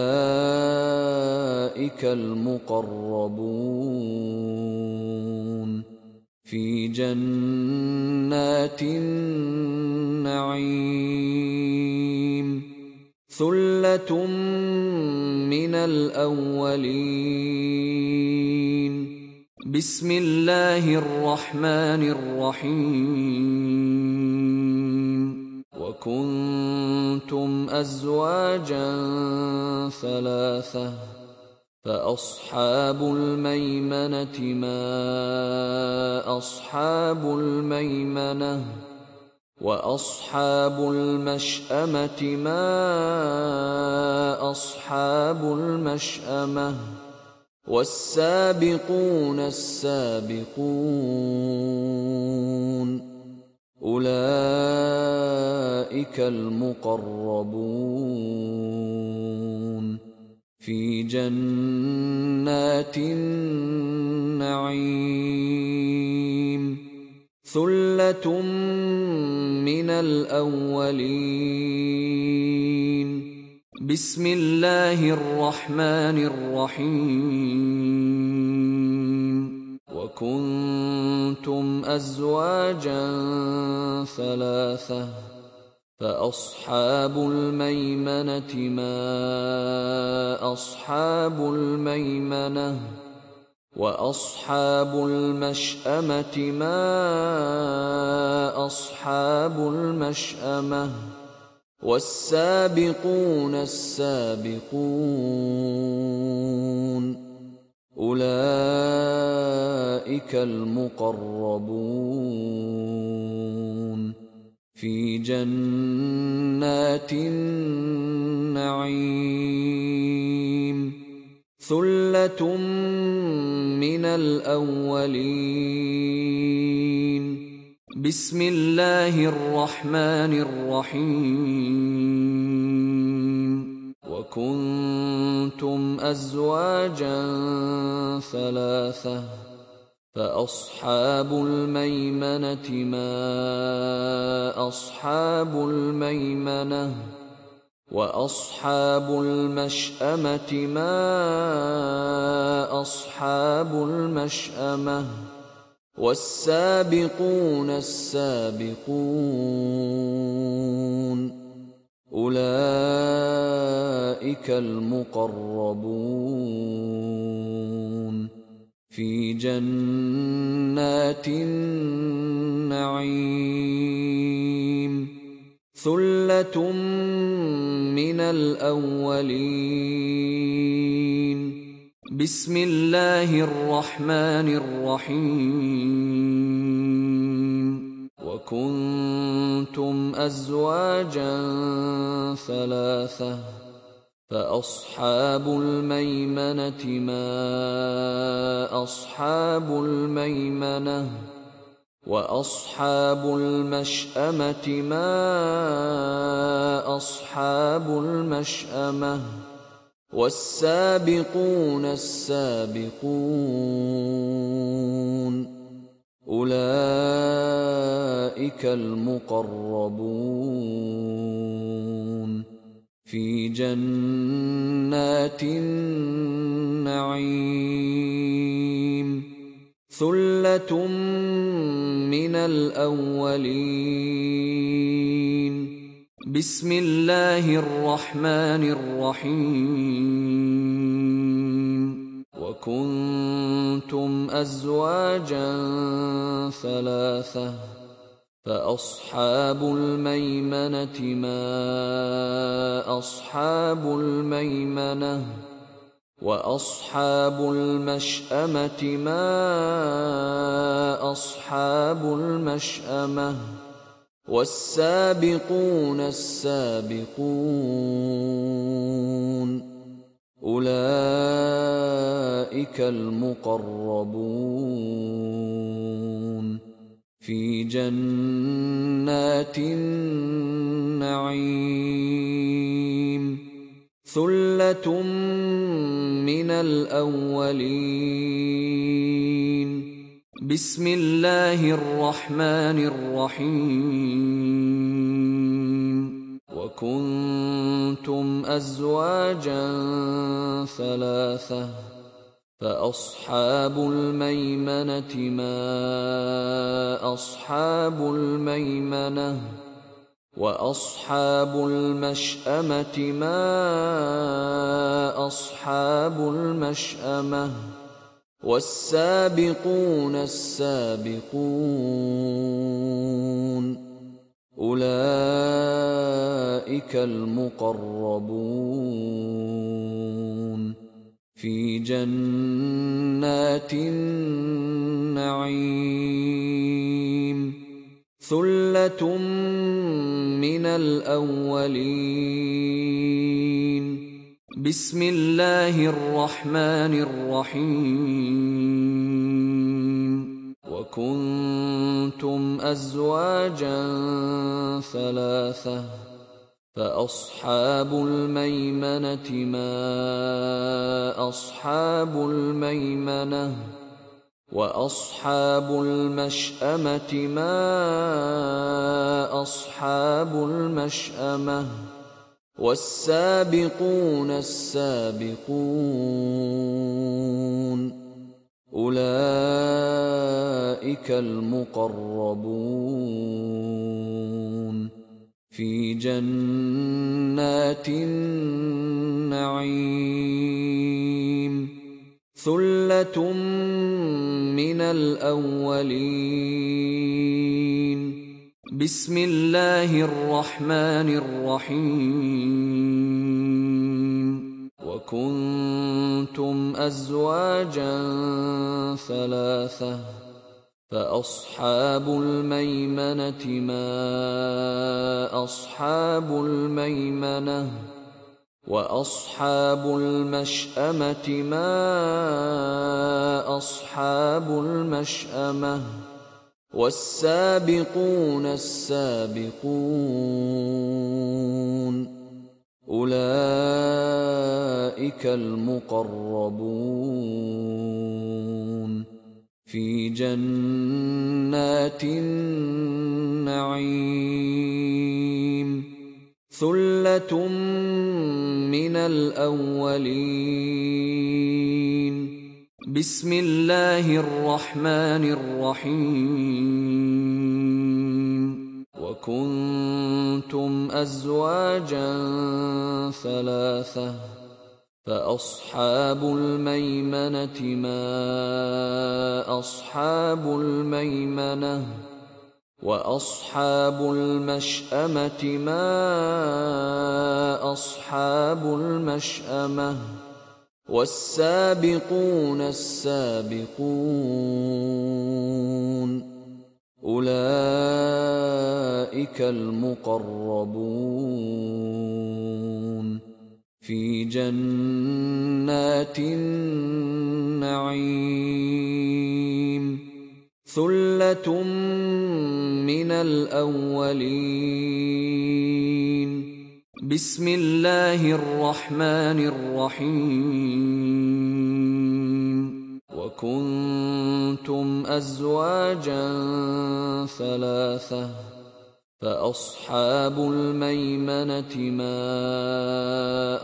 المقربون في جنات النعيم ثلة من الأولين بسم الله الرحمن الرحيم. وكنتم أزواجا ثلاثة فأصحاب الميمنة ما أصحاب الميمنة وأصحاب المشأمة ما أصحاب المشأمة. والسابقون السابقون. أولئك المقربون. في جنات النعيم. ثلة من الأولين. بسم الله الرحمن الرحيم. وكنتم أزواجا ثلاثة فأصحاب الميمنة ما أصحاب الميمنة وأصحاب المشأمة ما أصحاب المشأمة. والسابقون السابقون. أولئك المقربون. في جنات النعيم. ثلة من الأولين. بسم الله الرحمن الرحيم. وكنتم أزواجا ثلاثة فأصحاب الميمنة ما أصحاب الميمنة وأصحاب المشأمة ما أصحاب المشأمة. والسابقون السابقون. أولئك المقربون. في جنات النعيم. ثلة من الأولين. بسم الله الرحمن الرحيم. وكنتم أزواجا ثلاثة فأصحاب الميمنة ما أصحاب الميمنة وأصحاب المشأمة ما أصحاب المشأمة. والسابقون السابقون. أولئك المقربون. في جنات النعيم. ثلة من الأولين. بسم الله الرحمن الرحيم. وكنتم أزواجا ثلاثة فأصحاب الميمنة ما أصحاب الميمنة وأصحاب المشأمة ما أصحاب المشأمة. والسابقون السابقون. أولئك المقربون. في جنات النعيم. ثلة من الأولين. بسم الله الرحمن الرحيم وكنتم ازواجا ثلاثة فاصحاب الميمنه ما اصحاب الميمنه واصحاب المشامه ما اصحاب المشامه والسابقون السابقون. أولئك المقربون. في جنات النعيم. ثلة من الأولين. بسم الله الرحمن الرحيم. وكنتم أزواجا ثلاثة فأصحاب الميمنة ما أصحاب الميمنة وأصحاب المشأمة ما أصحاب المشأمة. والسابقون السابقون أولئك المقربون في جنات النعيم ثلة من الأولين بسم الله الرحمن الرحيم. وكنتم أزواجا ثلاثة فأصحاب الميمنة ما أصحاب الميمنة وأصحاب المشأمة ما أصحاب المشأمة. والسابقون السابقون. أولئك المقربون. في جنات النعيم. ثلة من الأولين. بسم الله الرحمن الرحيم. وكنتم أزواجا ثلاثة فأصحاب الميمنة ما أصحاب الميمنة وأصحاب المشأمة ما أصحاب المشأمة. والسابقون السابقون أولئك المقربون في جنات النعيم ثلة من الأولين بسم الله الرحمن الرحيم. وكنتم أزواجا ثلاثة فأصحاب الميمنة ما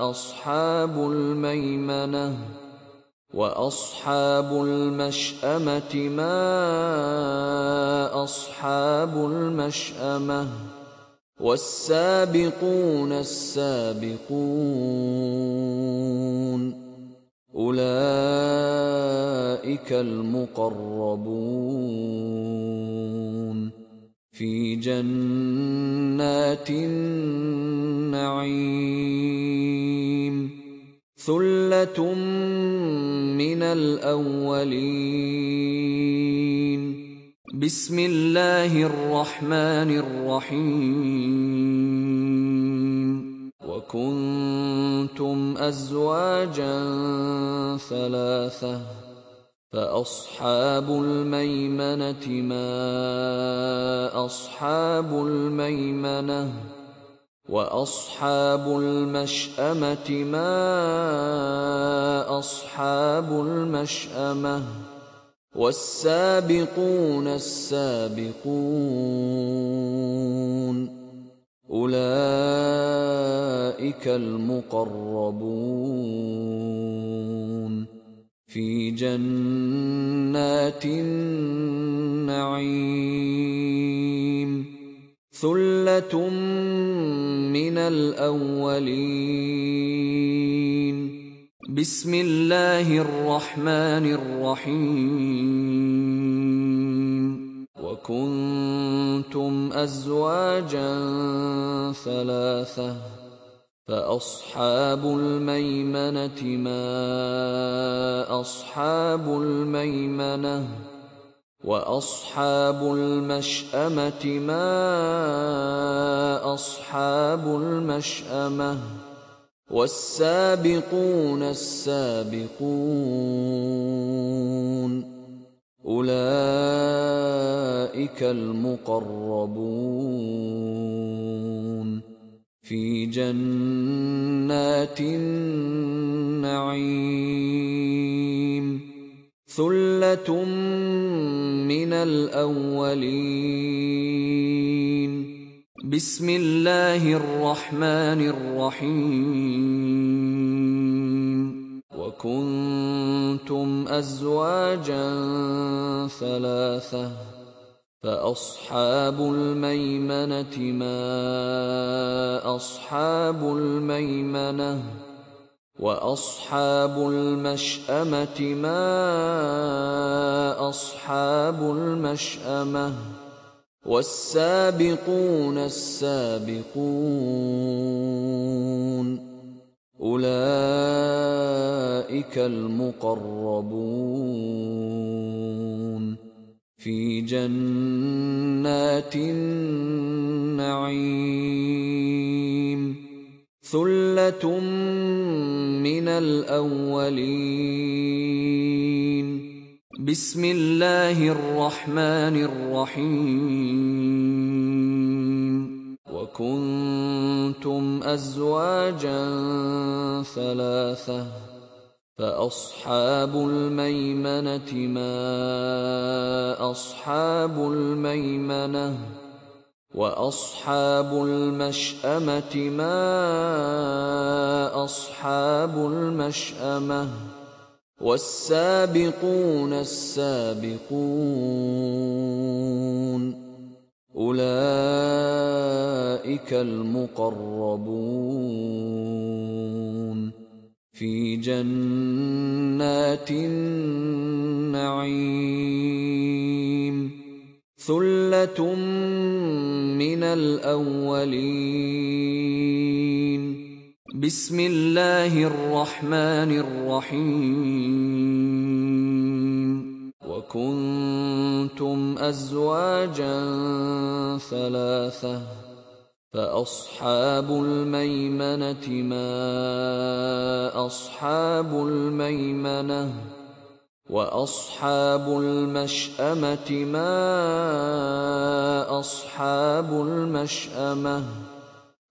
أصحاب الميمنة وأصحاب المشأمة ما أصحاب المشأمة. والسابقون السابقون. أولئك المقربون. في جنات النعيم. ثلة من الأولين. بسم الله الرحمن الرحيم. وكنتم أزواجا ثلاثة فأصحاب الميمنة ما أصحاب الميمنة وأصحاب المشأمة ما أصحاب المشأمة. والسابقون السابقون أولئك المقربون في جنات النعيم ثلة من الأولين بسم الله الرحمن الرحيم. وكنتم أزواجا ثلاثة فأصحاب الميمنة ما أصحاب الميمنة وأصحاب المشأمة ما أصحاب المشأمة. والسابقون السابقون. أولئك المقربون. في جنات النعيم. ثلة من الأولين. بسم الله الرحمن الرحيم. وكنتم أزواجا ثلاثة فأصحاب الميمنة ما أصحاب الميمنة وأصحاب المشأمة ما أصحاب المشأمة. والسابقون السابقون أولئك المقربون في جنات النعيم ثلة من الأولين بسم الله الرحمن الرحيم. وكنتم أزواجا ثلاثة فأصحاب الميمنة ما أصحاب الميمنة وأصحاب المشأمة ما أصحاب المشأمة. والسابقون السابقون. أولئك المقربون. في جنات النعيم. ثلة من الأولين. بسم الله الرحمن الرحيم. وكنتم أزواجا ثلاثة فأصحاب الميمنة ما أصحاب الميمنة وأصحاب المشأمة ما أصحاب المشأمة.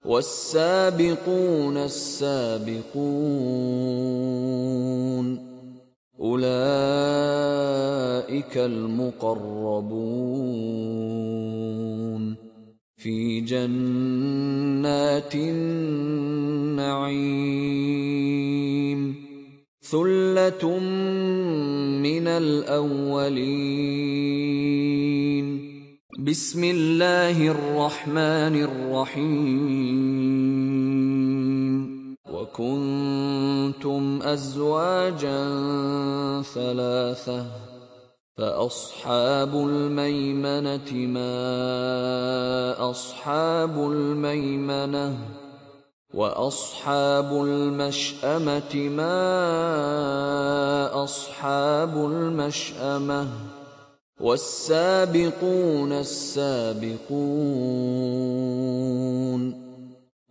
والسابقون السابقون أولئك المقربون في جنات النعيم ثلة من الأولين بسم الله الرحمن الرحيم. وكنتم أزواجا ثلاثة فأصحاب الميمنة ما أصحاب الميمنة وأصحاب المشأمة ما أصحاب المشأمة. والسابقون السابقون.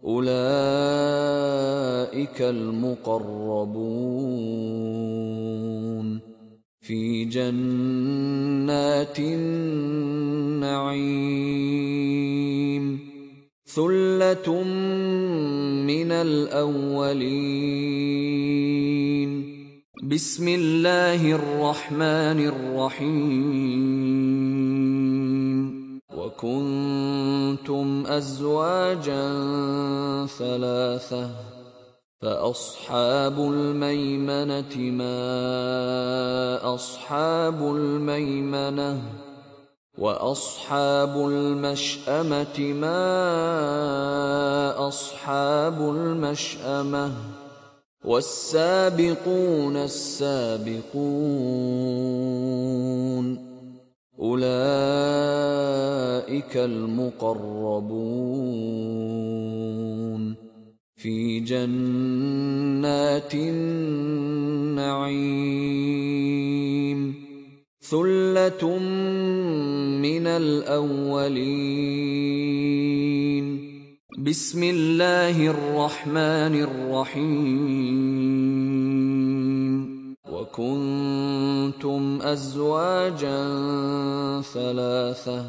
أولئك المقربون. في جنات النعيم. ثلة من الأولين. بسم الله الرحمن الرحيم وكنتم ازواجا ثلاثة فاصحاب الميمنه ما اصحاب الميمنه واصحاب المشامه ما اصحاب المشامه والسابقون السابقون أولئك المقربون في جنات النعيم ثلة من الأولين بسم الله الرحمن الرحيم. وكنتم أزواجا ثلاثة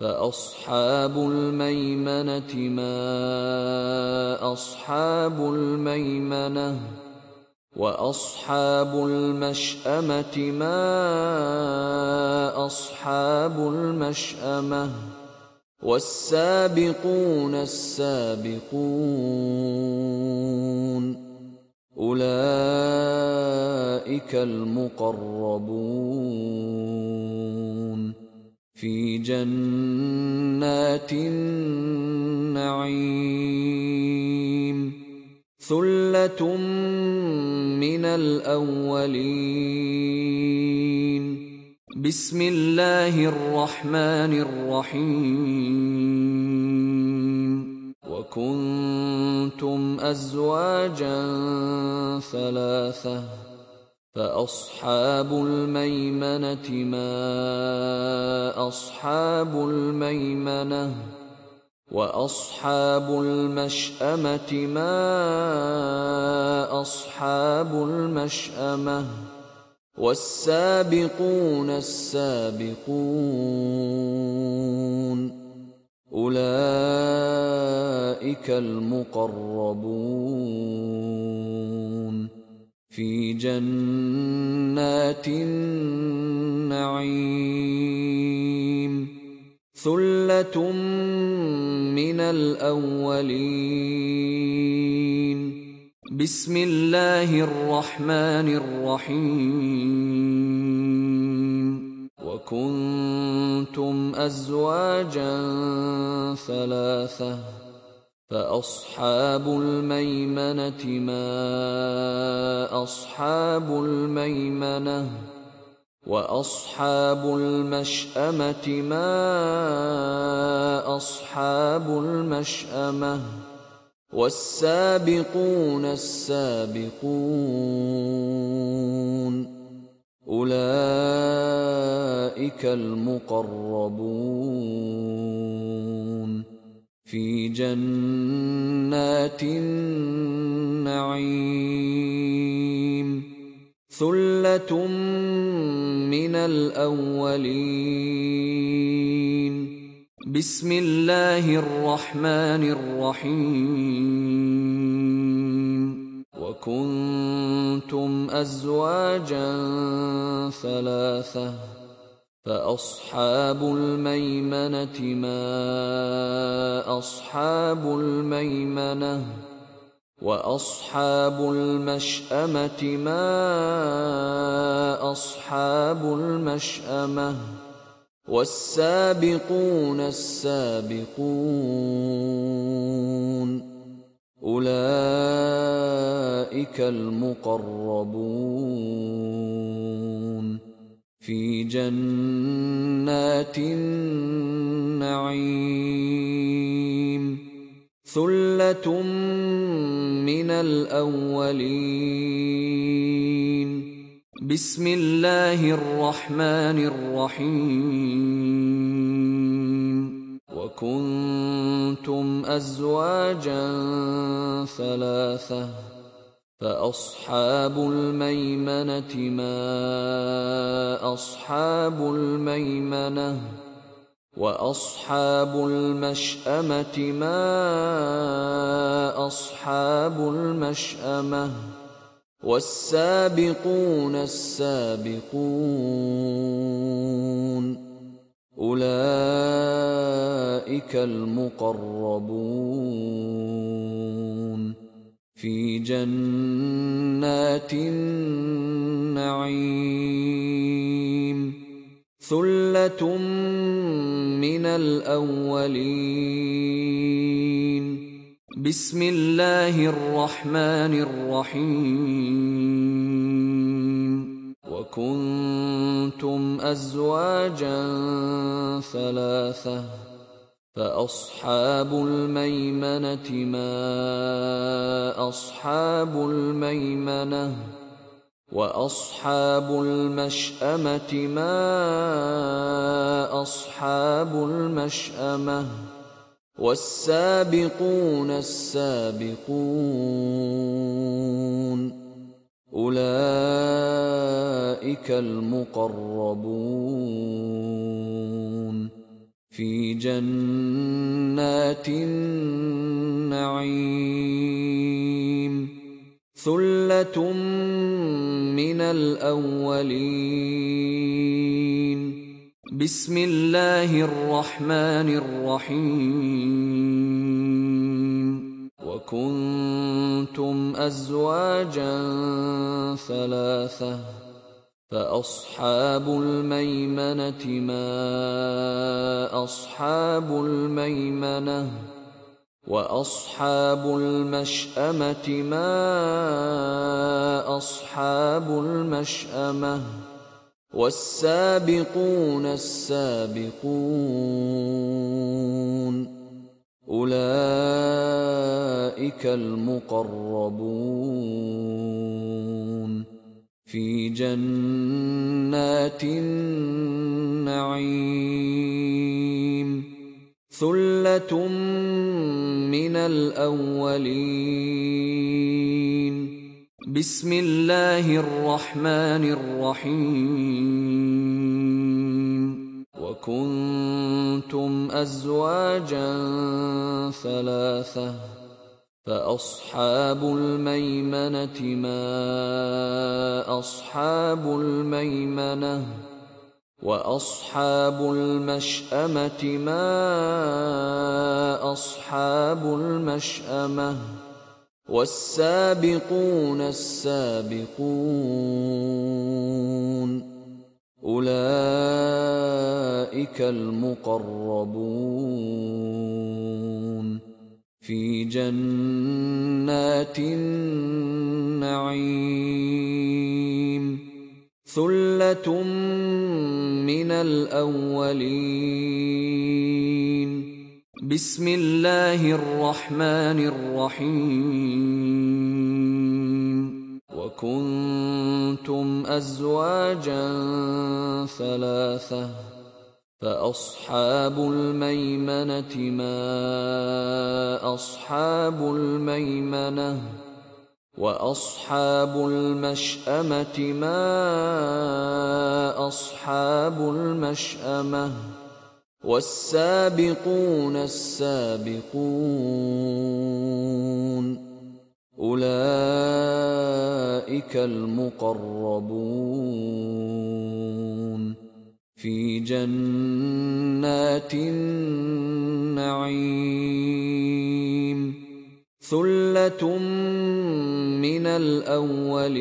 فأصحاب الميمنة ما أصحاب الميمنة وأصحاب المشأمة ما أصحاب المشأمة. والسابقون السابقون. أولئك المقربون. في جنات النعيم. ثلة من الأولين. بسم الله الرحمن الرحيم. وكنتم أزواجا ثلاثة فأصحاب الميمنة ما أصحاب الميمنة وأصحاب المشأمة ما أصحاب المشأمة. والسابقون السابقون أولئك المقربون في جنات النعيم ثلة من الأولين بسم الله الرحمن الرحيم. وكنتم أزواجا ثلاثة فأصحاب الميمنة ما أصحاب الميمنة وأصحاب المشأمة ما أصحاب المشأمة. والسابقون السابقون. أولئك المقربون. في جنات النعيم. ثلة من الأولين. بسم الله الرحمن الرحيم. وكنتم أزواجا ثلاثة فأصحاب الميمنة ما أصحاب الميمنة وأصحاب المشأمة ما أصحاب المشأمة. والسابقون السابقون أولئك المقربون في جنات النعيم ثلة من الأولين بسم الله الرحمن الرحيم. وكنتم أزواجا ثلاثة فأصحاب الميمنة ما أصحاب الميمنة وأصحاب المشأمة ما أصحاب المشأمة. والسابقون السابقون. أولئك المقربون. في جنات النعيم. ثلة من الأولين. بسم الله الرحمن الرحيم. وكنتم أزواجا ثلاثة فأصحاب الميمنة ما أصحاب الميمنة وأصحاب المشأمة ما أصحاب المشأمة. والسابقون السابقون أولئك المقربون في جنات النعيم ثلة من الأولين بسم الله الرحمن الرحيم. وكنتم أزواجا ثلاثة فأصحاب الميمنة ما أصحاب الميمنة وأصحاب المشأمة ما أصحاب المشأمة. والسابقون السابقون. أولئك المقربون. في جنات النعيم. ثلة من الأولين. بسم الله الرحمن الرحيم. وكنتم أزواجا ثلاثة فأصحاب الميمنة ما أصحاب الميمنة وأصحاب المشأمة ما أصحاب المشأمة. والسابقون السابقون أولئك المقربون في جنات النعيم ثلة من الأولين بسم الله الرحمن الرحيم. وكنتم أزواجا ثلاثة فأصحاب الميمنة ما أصحاب الميمنة وأصحاب المشأمة ما أصحاب المشأمة. والسابقون السابقون. أولئك المقربون. في جنات النعيم. ثلة من الأولين.